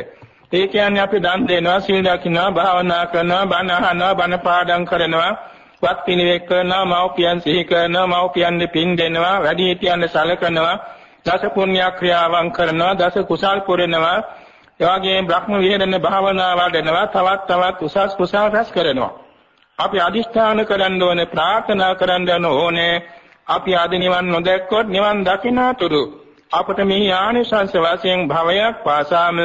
ඒ කියන්නේ අපි දන් දෙනවා, සීල් දකින්නවා, භාවනා කරනවා, බණ අහනවා, බණ පාඩම් කරනවා, වත් පිළිවෙක් කරනවා, මව්පියන් සිහි කරනවා, මව්පියන්ගේ පින් දෙනවා, වැඩිහිටියන් සලකනවා, දස පුණ්‍ය ක්‍රියාවන් කරනවා, දස කුසල් පුරනවා, එවාගෙම බ්‍රහ්ම විහරණ භාවනා වඩනවා තවත් තවත් උසස් කුසල් රැස් කරනවා. අපි අදිෂ්ඨාන කරන්න ඕනේ ප්‍රාර්ථනා කරන්න ඕනේ අපි ආද නිවන් නොදැක්කොත් නිවන් දකින්නතුරු අපට මේ ආනිසංස වශයෙන් භවයක් පාසාම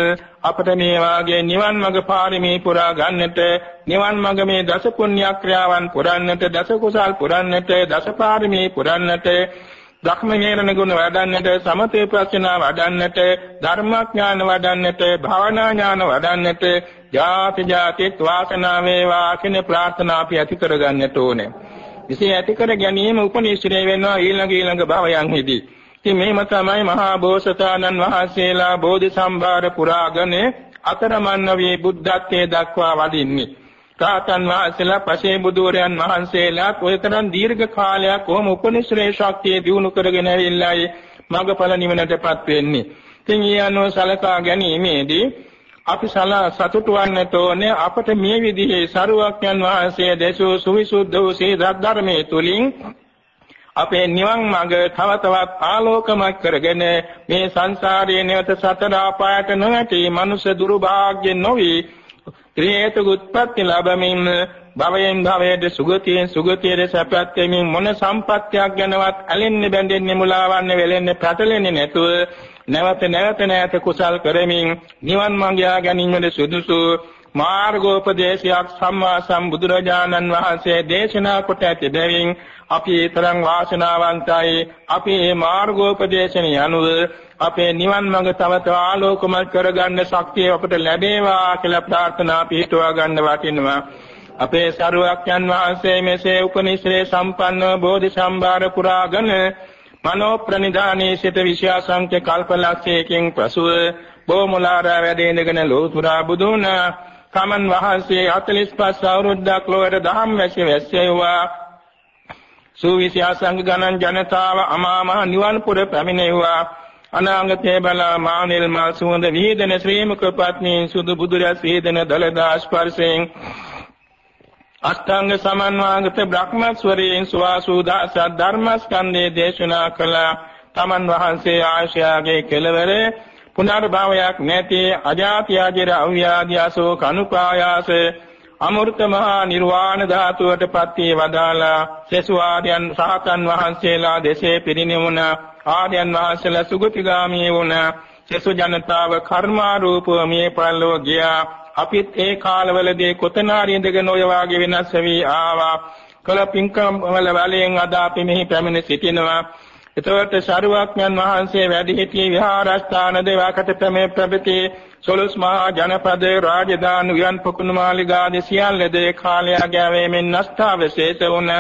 අපට මේ වාගේ නිවන් මඟ පාරමී පුරා ගන්නට නිවන් මඟ මේ දස පුණ්‍ය ක්‍රියාවන් පුරන්නට දස කුසල් පුරන්නට දස පාරමී පුරන්නට ධර්ම ඥාන ගුණ වඩන්නට සමතේ ප්‍රඥා වඩන්නට ධර්මඥාන වඩන්නට භාවනා ඥාන වඩන්නට ජාති ජාති වාසනා වේවා කියන ප්‍රාර්ථනා අපි ඇති කරගන්නට ඕනේ. විශේෂ ඇති කර ගැනීම උපනිශ්‍රේ වෙනවා ඊළඟ ඊළඟ භවයන්හිදී. ඉතින් මේම තමයි මහා බෝසතාණන් වහන්සේලා බෝධි සම්භාර පුරාගෙන අතරමන්න වේ බුද්ධත්වයේ දක්වා වඩින්නේ. රාතන් වහන්සේලා පසේ බුදුරයන් වහන්සේලාත් ඔය තරම් දීර්ඝ කාලයක් කොහොම උපනිශ්‍රේ ශක්තිය දිනු කරගෙන ඇවිල්ලායි මඟඵල නිවනටපත් වෙන්නේ. ඉතින් ඊයන්ව සලකා ගැනීමේදී අපි සලා සතුටු වන්නට ඕනේ අපට මේ විදිහේ සරුවක්යන් වහන්සේ දේශෝ සුවිසුද්ධ වූ සේ ධර්මයේ තුලින් අපේ නිවන් මඟ තව තවත් ආලෝකමත් කරගෙන මේ සංසාරයේ නැවත සතර ආපායට නොවැටි මනුෂ්‍ය දුර්භාග්‍ය නොවි ත්‍රිහේතු උත්පත්ති ලැබමින් භවයෙන් භවයට සුගතියෙන් සුගතියට සැපත් වෙමින් මොන සම්පත්තියක් ගැනවත් ඇලෙන්නේ බැඳෙන්නේ මුලාවන්නේ වෙලෙන්නේ පැටලෙන්නේ නැතුව නැවත නැවත නැවත කුසල් කරමින් නිවන් මඟ යා ගැනීමට සුදුසු මාර්ගෝපදේශයක් සම්මා සම්බුදුරජාණන් වහන්සේ දේශනා කොට ඇති බැවින් අපි ඒ තරම් වාසනාවන්තයි. අපි මේ මාර්ගෝපදේශන යනුව අපේ නිවන් මඟ තව තව ආලෝකමත් කරගන්න ශක්තිය අපට ලැබේවා කියලා ප්‍රාර්ථනා පිටුවා ගන්න වටිනවා. අපේ සරුවක්යන් වහන්සේ මෙසේ උපනිශ්‍රේ සම්පන්න බෝධි සම්භාර පුරාගෙන මනෝ ප්‍රනිධානයේ සිට විශ්‍යාසංඛ්‍ය කල්පලක්ෂයකින් පසුව බොමුලාරා වැඩේනගෙන ලෝතුරා බුදුන තමන් වහන්සේ 45 අවුරුද්දක් ලොවට දහම් වැසි වැස්සෙව්වා සූවිසි ආසංග ගණන් ජනතාව අමා මහ නිවන් පුර පැමිණෙව්වා. අනාගතේ බලා මානෙල් මල් සුවඳ විහිදෙන ශ්‍රීමුක පත්නී සුදු බුදුරස් විහිදෙන දලදා ස්පර්ශයෙන් අෂ්ටාංග සමන්වාගත බ්‍රහ්මස්වරයෙන් සුවාසුදා සද්ධර්මස්කන්ධේ දේශනා කළ. තමන් වහන්සේ ආශයාගේ කෙලවර පුනර්භවයක් නැති අජාති ආජර අව්‍යාධ්‍යාසෝ කනුපායාස අමෘත මහා නිර්වාණ ධාතුවට පත් වී වදාලා සෙසු ආර්යයන් සාතන් වහන්සේලා දෙසේ පිරිනිවුණා ආර්යයන් වහන්සේලා සුගතිගාමී වුණා. සසු ජනතාව කර්මාරූපව මේ පරලෝ ගියා. අපිත් ඒ කාලවලදී කොතනාරි ඉඳගෙන ඔය වාගේ වෙනස් වෙවි ආවා. කළ පින්කම් වල බලයෙන් අද අපි මෙහි පැමිණ සිටිනවා. එතකොට ශරුවක්ඥන් වහන්සේ වැඩි සිටි විහාරස්ථාන දෙවකට පැමේ ප්‍රබති සොළොස් මහා ජනපද රාජධානි වියන් පොකුණු මාලිගාදී සියල්ලද කාලය ගෑවීමෙන් නෂ්ඨාවශේෂ වුණ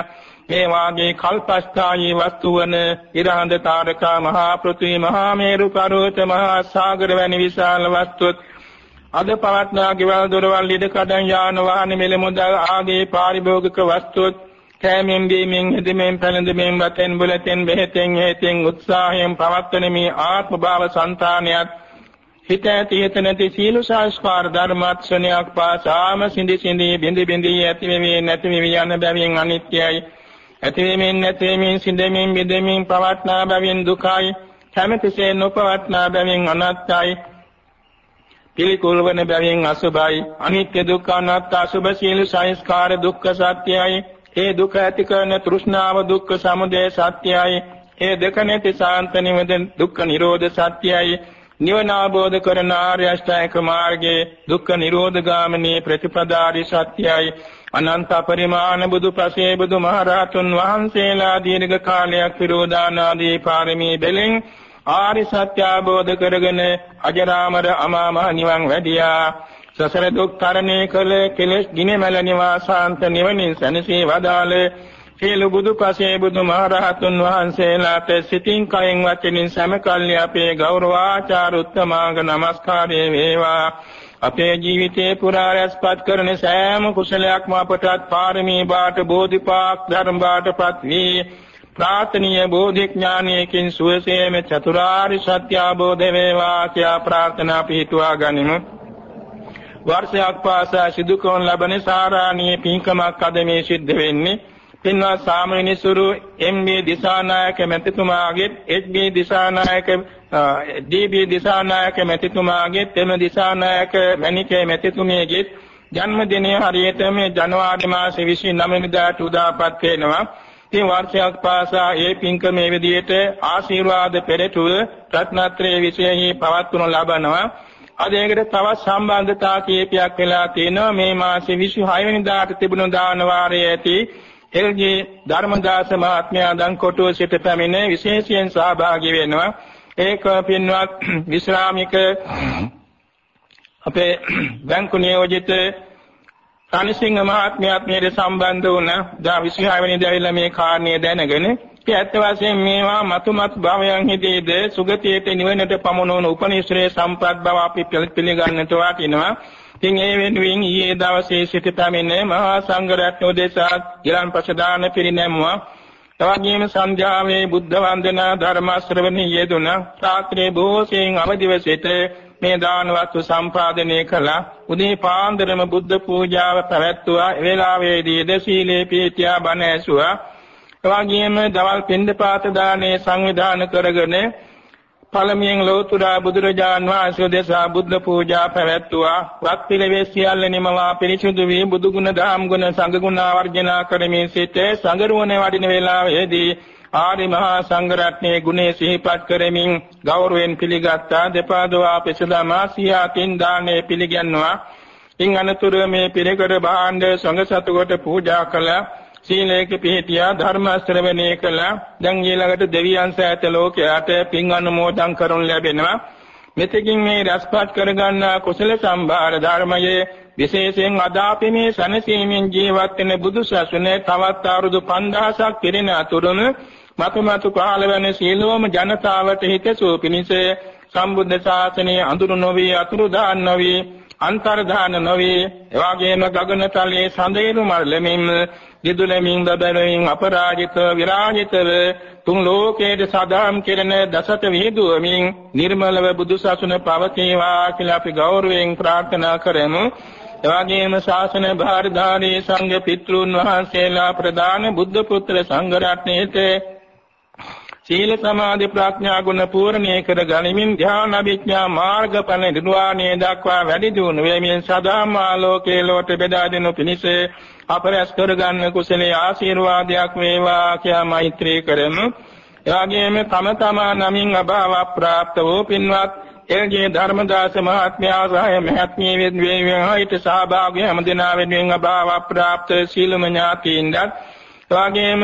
මේ වාගේ කල්පස්ථායී වස්තු වන ඉරහඳ තාරකා මහා පෘථිවි මහා මේරු පර්වත මහා සාගර වැනි විශාල වස්තුත් අද පවත්නා ගෙවල් දොරවල් ඉද කඩන් යාන වාහන මෙල මුදල් ආදී පාරිභෝගික වස්තුත් කෑමෙන් බීමෙන් හෙදෙමින් පැළඳෙමින් වතෙන් බුලතෙන් බෙහෙතෙන් හේතෙන් උත්සාහයෙන් පවත්වන මේ ආත්ම භාව సంతානියත් හිත ඇති හිත නැති සීල සංස්කාර ධර්මත් ශ්‍රණයක් පාසාම සිඳි සිඳි බිඳි බිඳි ඇති වෙමි නැති වෙමි යන බැවින් අනිත්‍යයි. ඇතිවීමෙන් නැතිවීමෙන් සිඳෙමින් බිඳෙමින් පවත්නා බැවින් දුකයි. කැමැතිසේ නොපවත්නා බැවින් අනත්තයි පිළිකුල් වන බැවින් අසුභයි අනිත්‍ය දුක්ඛ අනාත්ම අසුභ සීල සංස්කාර දුක්ඛ සත්‍යයි. ඒ දුක ඇති කරන තෘෂ්ණාව දුක්ඛ සමුදය සත්‍යයි. ඒ දෙක නැති සාන්ත නිවන දුක්ඛ නිරෝධ සත්‍යයි. නිවන අවබෝධ කරන ආර්ය අෂ්ටාංග මාර්ගයේ දුක්ඛ නිරෝධ ගාමිනී ප්‍රතිපදාරි සත්‍යයි අනන්ත පරිමාණ බුදු පසේ බුදු මහරහතුන් වහන්සේලා දීර්ඝ කාලයක් විරෝධානාදී පාරමී බෙලෙන් ආරි සත්‍ය අවබෝධ කරගෙන අජරාමර අමා මහ නිවන් වැඩියා. සසර දුක් තරණය කළ කෙලෙස් ගිනිමැල නිවාසාන්ත නිවනින් සැනසී වදාළ. සියලු බුදු පසේ බුදු මහරහතුන් වහන්සේලාට සිතින් කයින් වචනින් සමකල්ලි අපේ ගෞරවාචාර උත්තමාංග නමස්කාරය වේවා අපේ ජීවිතේ පුරා රැස්පත් කරන සෑම කුසලයක්ම අපටත් පාරමී බාට බෝධිපාක් ධර්ම බාටපත් වී ප්‍රාර්ථනීය බෝධි ඥානයකින් සුවසේම චතුරාරි සත්‍ය අවබෝධ වේවා කියා ප්‍රාර්ථනා පිහිටුවා ගනිමු. වර්ෂයක් පාසා සිදු කරන ලබන සාරාණීය පින්කමක් අද මේ සිද්ධ වෙන්නේ පින්වත් සාමණේනිසුරු M B. Dissanayake මැතිතුමාගේ H B. Dissanayake D B. Dissanayake මැතිතුමාගේ එම දිසානායක මණිකේ මැතිතුමියගේ ජන්මදිනය හරියට මේ ජනවාරි මාසේ 29 වෙනිදාට උදාපත් වෙනවා. ඉතින් වර්ෂයක් පාසා ඒ පින්කමේ විදියට ආශිර්වාද පෙරටුව රත්නත්‍රයේ විශේෂයි පවත්වනු ලබනවා. අද ඒකට තවත් සම්බන්ධතා කීපයක් වෙලා තියෙනවා මේ මාසේ 26 වෙනිදාට තිබුණු දාන වාරයේ ඇති එල්ජී ධර්මදාස මහත්මයා දන් කොටුව සිට පැමිණ විශේෂයෙන් සහභාගී වෙනවා. ඒක පින්වත් [clears throat] විශ්‍රාමික අපේ [clears throat] බැංකු නියෝජිත රණසිංහ මහත්මයාත් මේට සම්බන්ධ වුණා. දා 26 වෙනිදා ඇවිල්ලා මේ කාරණේ දැනගෙන ඒ ඇත්ත වශයෙන් මේවා මතුමත් භවයන් හිදීද සුගතියට නිවනට පමුණුවන උපනිශ්‍රේ සම්පත් බව අපි පිළිගන්නට වටිනවා. ඉතින් ඒ වෙනුවෙන් ඊයේ දවසේ සිට පැමිණ මහා සංඝ රත්නෝ දේශා ගිලන්පස දාන පිරිනැමුවා. එවැගේම සන්ධ්‍යාවේ බුද්ධ වන්දනා ධර්ම ශ්‍රවණී යෙදුණා. රාත්‍රියේ බොහෝසෙන් අවදිව සිට මේ දාන වස්තු සම්පාදනය කළා. උදේ පාන්දරම බුද්ධ පූජාව පැවැත්වුවා. ඒ වේලාවේදීද සීලේ පීඨියා බණ ඇසුවා. එවැගේම දවල් පින්දපාත දානේ සංවිධානය කරගෙන පළමුවෙන් ලෝතුරා බුදුරජාන් වහන්සේ දෙසා බුද්ධ පූජා පැවැත්තුවා. වත් පිළිවෙස් සියල්ල නිමවා පිරිසුදු වී බුදු ගුණ දහම් ගුණ සංඝ ගුණ වර්ජනා කරමින් සිට සංගරුවන වඩින වේලාවේදී ආරි මහා සංඝ රත්නයේ ගුණේ සිහිපත් කරමින් ගෞරවයෙන් පිළිගත්තා. දෙපාදවා පෙසදමා සියාකින් දානේ පිළිගන්නවා ඉන් අනතුරු මේ පිරිකර භාණ්ඩ සංඝ සතු කොට පූජා කළා. සීලයක පිහිටියා ධර්ම ශ්‍රවණය කළා. දැන් ඊළඟට දෙවියන් සෑත ලෝකයට පින් අනුමෝදන් කරනු ලැබෙනවා. මෙතකින් මේ රසපත් කරගන්නා කුසල සම්භාර ධර්මයේ විශේෂයෙන් අදාපි මේ සනසීමෙන් ජීවත් වෙන බුදු සසුනේ තවත් අවුරුදු 5000ක් පිරෙන අතුරුම මතු මතු පහළ වෙන සීලෝම ජනතාවට හිතසුව පිණිස සම්බුද්ධ ශාසනයේ අඳුරු නොවි අතුරුදාන් නොවි අන්තර්ධාන නොවි එවාගේම ගගනතලයේ සඳේරු මරලමින් දිදුලමින් දබරමින් අපරාජිත විරාජිතව තුන් ලෝකයේ සදාම් කෙරෙන දසත විහිදුවමින් නිර්මලව බුදු සසුන පවතිවා කියලා අපි ගෞරවයෙන් ප්‍රාර්ථනා කරමු. එවැගේම ශාසන භාරධාරී සංඝ පිතෘන් වහන්සේලා ප්‍රදාන බුද්ධ පුත්‍ර සංඝ රත්නයේතේ සීල සමාධි ප්‍රඥා ගුණ පූර්ණේ කර ගනිමින් ධ්‍යාන අභිඥා මාර්ගඵල නිර්වාණය දක්වා වැඩි දියුණු වෙමින් සදාම ආලෝකේ ලොවට බෙදා දෙනු පිණිස අපරස් කරගන්න කුසලයේ ආශිර්වාදයක් වේවා කියා මෛත්‍රී කරමු. එවාගෙම තම තමා නමින් අභාව ප්‍රාප්ත වූ පින්වත් එල්ගේ ධර්මදාස මහත්මයා සහ මහත්මිය වේවිහායිට සහභාගී හැම දිනා වෙනුවෙන් අභාව ප්‍රාප්ත සීලම ඥාතීන්වත් එවාගෙම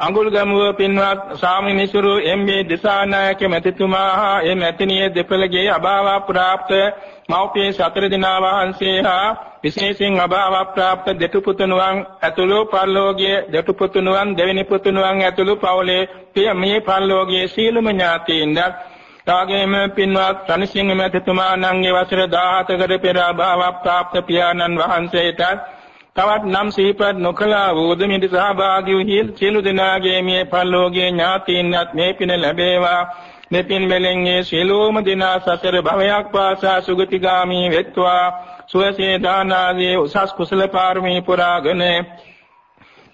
අඟුල්ගමුව පින්වත් සාමිනිසුරු එම්.බී. දිසානායක මැතිතුමා හා ඒ මැතිණිය දෙපළගේ අභාව ප්‍රාප්ත මව්පිය සතර දිනා වහන්සේ හා විශේෂයෙන් අභාව ප්‍රාප්ත දෙතු පුතුණුවන් ඇතුළු පල්ලෝගිය දෙතු පුතුණුවන් දෙවෙනි පුතුණුවන් ඇතුළු පවුලේ පිය මේ පල්ලෝගිය සීලම ඥාතීන්ද තාගේම පින්වත් රණසිංහ මැතිතුමාණන්ගේ වසර 17කට පෙර අභාව ප්‍රාප්ත පියාණන් වහන්සේට තවත් නම් සිහිපත් නොකලා වූද මිදි සහභාගී වූ සියලු දෙනාගේ මේ පල්ලෝගිය ඥාතීන්වත් මේ පින ලැබේවා. මෙපින් වලින් ඒ සියලුම දිනා සතර භවයක් පාසා සුගතිගාමී වෙත්වා. සුවසේ දාන ආදී උසස් කුසල පාරමී පුරාගෙන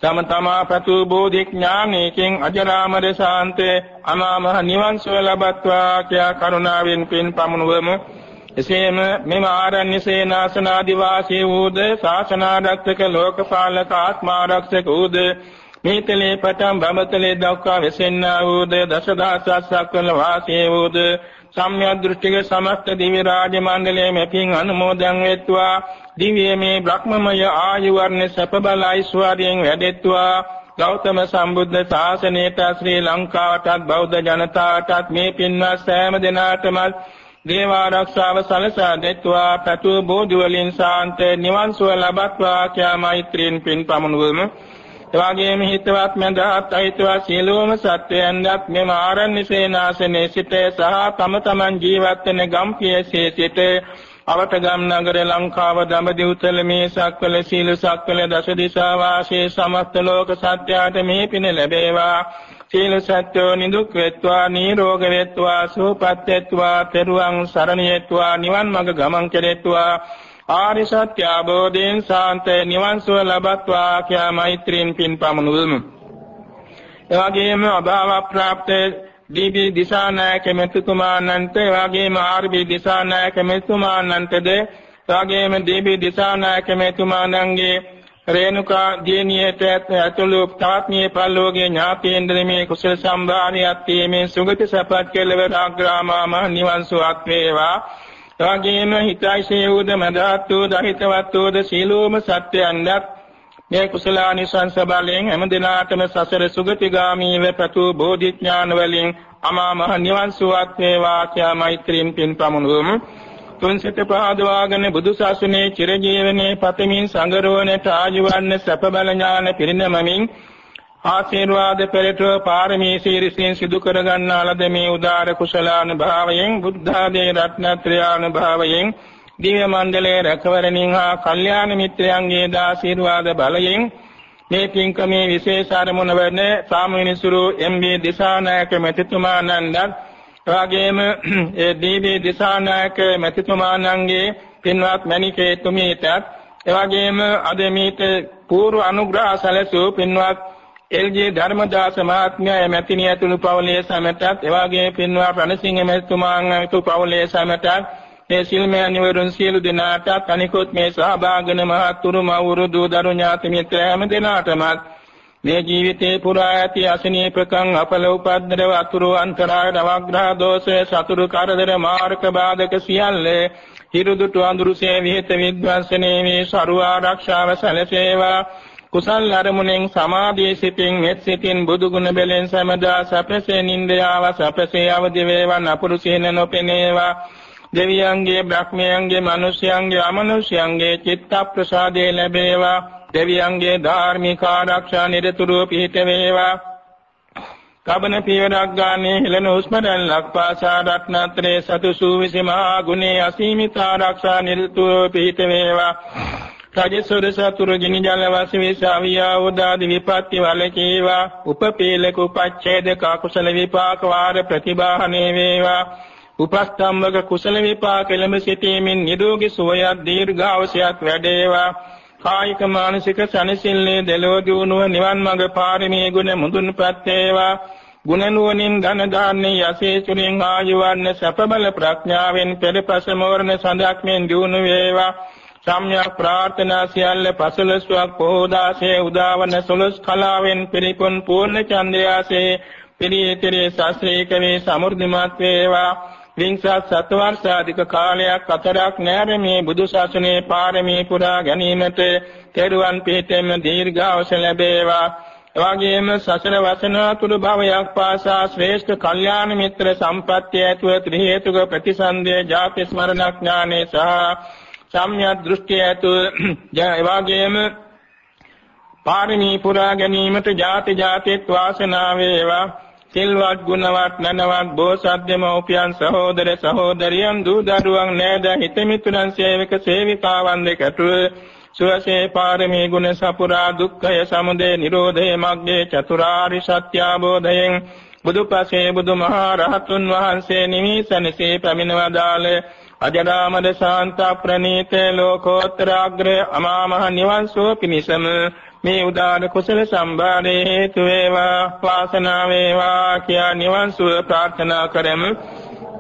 තම තමා පතු බෝධි ඥානයෙන් අජරාමර ශාන්තේ අමාමහ නිවන් සුව ලබත්වා කියා කරුණාවෙන් පින් පමුණුවමු. එසේම මෙම ආරණ්‍ය සේනාසන ආදි වාසී වූද ශාසනාරක්ෂක ලෝකපාලක ආත්මාරක්ෂක වූද මේතලේ පටන් බඹතලේ දක්වා වෙසෙන්නා වූද දසදහසක් වල වාසී වූද සම්‍යක් දෘෂ්ටික සමස්ත දිව්‍ය රාජ මණ්ඩලයේ මෙපින් අනුමෝදන් වෙත්වා දිව්‍යමේ බ්‍රහ්මමය ආයු වර්ණ සැප බල ඓශ්වර්යයෙන් වැඩෙත්වා ගෞතම සම්බුද්ධ ශාසනයට ශ්‍රී ලංකාවටත් බෞද්ධ ජනතාවටත් මේ පින්වත් සෑම දිනාටම දේව ආරක්ෂාව සලසා දෙත්වා පැතු බෝධි වලින් සාන්ත නිවන් සුව ලබත්වා කියා මෛත්‍රියෙන් පින් පමුණුවමු. එවාගේම හිතවත් මඳහත් අහිතවත් සියලුම සත්වයන්වත් මෙම ආරණ්‍ය සේනාසනේ සිට සහ තම තමන් ජීවත් වෙන ගම්පියසේ සිට අවතගම් නගර ලංකාව දඹදිව තලමේ සක්වල සීල සක්වල දස දිසා වාසී සමස්ත ලෝක සත්‍යයට මේ පින ලැබේවා. සීල සත්‍යෝ නිදුක් වෙත්වා නිරෝග වෙත්වා සුවපත් වෙත්වා තෙරුවන් සරණ යෙත්වා නිවන් මඟ ගමන් කෙරෙත්වා ආරි සත්‍ය අවබෝධයෙන් සාන්ත නිවන් සුව ලබත්වා කියා මෛත්‍රියෙන් පින් පමුණුවමු. එවැගේම අභාව ප්‍රාප්ත දීබී දිසානායක මෙතුමාණන්ට එවැගේම ආර්බී දිසානායක මෙතුමාණන්ටද එවැගේම දීබී දිසානායක මෙතුමාණන්ගේ රේණුකා දියණියට ඇතුළු තාත්මීය පල්ලෝගේ ඥාතීන්ද්‍ර මේ කුසල සම්භාරයක් තීමේ සුගති සපත් කෙලවර අග්‍රාමාම නිවන් සුවක් වේවා. එවැගේම හිතයිසේ වූද මදහත් වූද අහිතවත් වූද සීලෝම සත්‍යයන්වත් මේ කුසලානිසංස බලයෙන් හැම දිනාටම සසර සුගතිගාමීව ප්‍රතු බෝධිඥාන වලින් අමා මහ නිවන් සුවත් වේවා කියා මෛත්‍රියෙන් පින් පමුණුවමු. තුන් සිත පහදවාගෙන බුදු සසුනේ චිරජීවනයේ පතමින් සංගරවණට ආජීවන්න සැප බල ඥාන පිරිනමමින් ආශිර්වාද පෙරටුව පාරමී සීරිසින් සිදු කර ගන්නා ලද මේ උදාර කුසලානුභාවයෙන් බුද්ධාදී රත්නත්‍රයානුභාවයෙන් දිව්‍ය මණ්ඩලයේ රැකවරණින් හා කල්යාණ මිත්‍රයන්ගේ දාශිර්වාද බලයෙන් මේ පින්කමේ විශේෂ අරමුණ වන සාමවිනිසුරු එම්.බී. දිසානායක මෙතිතුමාණන්ද එවාගෙම ඒ දී.බී. දිසානායක මෙතිතුමාණන්ගේ පින්වත් මණිකේ තුමීටත් එවාගෙම අද මීට පූර්ව අනුග්‍රහ සැලසූ පින්වත් එල්ජේ ධර්මදාස මහත්මයා මැතිණිය ඇතුළු පවුලේ සමටත් එවාගේ පින්වා රණසිංහ මහත්මයාන් ඇතුළු පවුලේ සමටත් මේ සිල්මයන්වරුන් සියලු දෙනාටත් අනිකුත් මේ සහභාගන මහතුරු මවුරුදු දරු ඥාති මිත්‍ර හැම දෙනාටම මේ ජීවිතේ පුරා ඇති අසනීපකම් අපල උපද්දරව අතුරු අන්තරාය නවග්‍රහ දෝෂ සතුරු කරදර මාර්ග බාධක සියල්ල හිරුදුට අඳුරුසේ විහෙත විද්වංසනේ මේ සරුව ආරක්ෂාව සැලසේවා. කුසල් අරමුණෙන් සමාධියේ සිටින් මෙත් සිටින් බුදු ගුණ බැලෙන් සමදා සපසේ නින්දයාව සපසේ අවදි වේවා නපුරු සීන නොපෙනේවා. දෙවියන්ගේ බ්‍රහ්මයන්ගේ මිනිසයන්ගේ අමනුෂ්‍යයන්ගේ චිත්ත ප්‍රසාදේ ලැබේවා. දෙවියන්ගේ ධාර්මික ආරක්ෂා නිරතුරුව පිහිට වේවා. කබන පියවරක් ගානේ හෙළන හුස්ම රැල්ලක් පාසා රත්නත්‍රේ සතු සූවිසි මහා ගුණේ අසීමිත ආරක්ෂා නිරතුරුව පිහිට වේවා. රජසොර සතුරු ගිනි ජල වාසී ශාවියා උදාදි විපත්ති වලකේවා උපපීලක උපච්ඡේදක කුසල විපාක වාර ප්‍රතිබාහනේ වේවා. උපස්තම්භක කුසල විපාක ලැබ සිටීමෙන් නිරෝගී සුවයක් දීර්ඝාසයක් වැඩේවා. කායික මානසික සනසිල්ලේ දෙලෝ දිනුව නිවන් මඟ පාරමී ගුණ මුදුන්පත් වේවා ගුණ නුවණින් ධන දාන්නේ යසේසුරින් ආයුවන්න සැප බල ප්‍රඥාවෙන් පෙරපස මෝරණ සඳක් මෙන් දිනු වේවා. සම්්‍යක් ප්‍රාර්ථනා සියල්ල පසලස්වක් පොහෝදාසේ උදාවන සොලස් කලාවෙන් පිරිපුන් පූර්ණ චන්ද්‍රයාසේ පිරිතරේ ශාස්ත්‍රීය වේ සමෘද්ධිමත් වේවා. විංසත් සතවර්ෂාධික කාලයක් අතරක් නැරමේ බුදු ශාසනයේ පාරමී පුරා ගැනීමට තෙරුවන් පිහිටෙම දීර්ඝායුෂ ලැබේවා. එවාගේම සසර වසනාතුරු භවයක් පාසා ශ්‍රේෂ්ඨ කල්යාණ මිත්‍ර සම්පත්‍ය ඇතුව ත්‍රි හේතුක ප්‍රතිසන්දේ ජාති ස්මරණ ඥානේ සහ සම්‍යක් දෘෂ්ටි ඇතුව [clears throat] එවාගේම පාරමී පුරා ගැනීමට ජාති ජාතිත් වාසනාව වේවා සිල්වත් ගුණවත් නනවත් බෝසත් දෙමෝපියන් සහෝදර සහෝදරියන් දූ දරුවන් නෑද හිතමිතුරන් සේවක සේවිකාවන් දෙකටු සුවසේ පාරමී ගුණ සපුරා දුක්ඛය සමුදය නිරෝධය මග්ගේ චතුරාරි සත්‍ය අවබෝධයෙන් බුදුපසේ බුදුමහා රහතුන් වහන්සේ නිමිසනසේ පැමිණවදාළ අජරාමද ශාන්ත ප්‍රණීත ලෝකෝත්තර අග්‍ර අමා මහ නිවන් සුව පිණිසම මේ උදාන කුසල සම්භාරේ හේතු වේවා වාසනාව වේවා කියා නිවන් සුව ප්‍රාර්ථනා කරමු.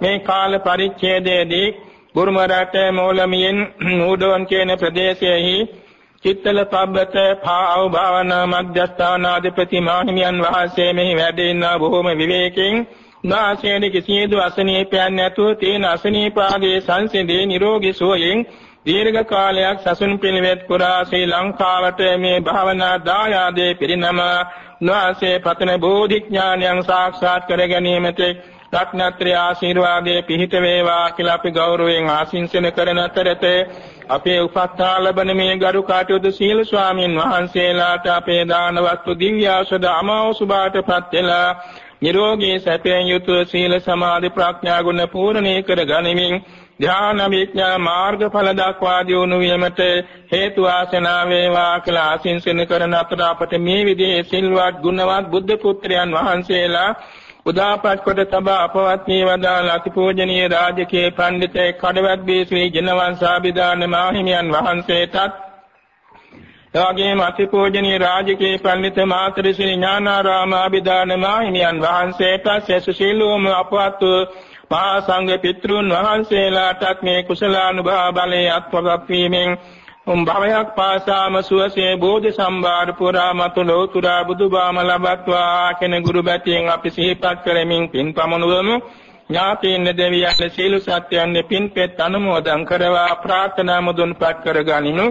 මේ කාල පරිච්ඡේදයේදී බුරුම රට මූලමියෙන් නූඩෝන් කියන ප්‍රදේශයෙහි චිත්තල පබ්බත පාව භාවනා මධ්‍යස්ථානාධිපති මාහිමියන් වහන්සේ මෙහි වැඩ ඉන්න බොහොම විවේකයෙන් නාසයෙන් කිසිදු අසනීපයක් නැතුව තේන අසනීපාගේ සංසිඳේ නිරෝගී සුවයෙන් දීර්ඝ කාලයක් සසුන් පිළිවෙත් පුරා ශ්‍රී ලංකාවට මේ භාවනා දායාදේ පිරිනම නාසේ පතන බෝධිඥානයන් සාක්ෂාත් කර ගැනීමට රත්නත්‍රි ආශිර්වාදයේ පිහිට වේවා කියලා අපි ගෞරවයෙන් ආශිංසන කරන අතරතේ අපේ උපස්ථා ලැබෙන මේ ගරු කාටයුතු සීල ස්වාමීන් වහන්සේලාට අපේ දාන වස්තු දිව්‍ය ඖෂධ අමෞසුභාටපත් වෙලා නිරෝගී සැපයෙන් යුතුව සීල සමාධි ප්‍රඥා ගුණ පූර්ණේ කර ගනිමින් ධ්‍යාන විඥා මාර්ගඵල දක්වා දියුණු වීමට හේතු ආසනා වේවා කියලා ආශිංසන කරන අතර අපට මේ විදිහේ සිල්වත් ගුණවත් බුද්ධ පුත්‍රයන් වහන්සේලා උදාපත් කොට තබා අපවත් මේ වදාළ අතිපූජනීය රාජකීය පඬිතේ කඩවැද්දේ ශ්‍රී ජනවංශාභිදාන මාහිමියන් වහන්සේටත් එවැගේම අතිපූජනීය රාජකීය පඬිත මාතෘ ශ්‍රී ඥානාරාම අභිදාන මාහිමියන් වහන්සේට සෙසු සීලෝම අපවත් මහා සංඝ පිතෘන් වහන්සේලාටත් මේ කුසලානුභව බලයේ අත්පොරක් වීමෙන් උම් භවයක් පාසාම සුවසේ බෝධි සම්භාර පුරා මතු ලෝතුරා බුදුබාම ලබත්වා කෙන ගුරු බැතියෙන් අපි සිහිපත් කරමින් පින් පමනුවමු ඥාතීන් දෙවියන් සීල සත්‍යයන් පින් පෙත් අනුමෝදන් කරවා ප්‍රාර්ථනා මුදුන්පත් කරගනිමු.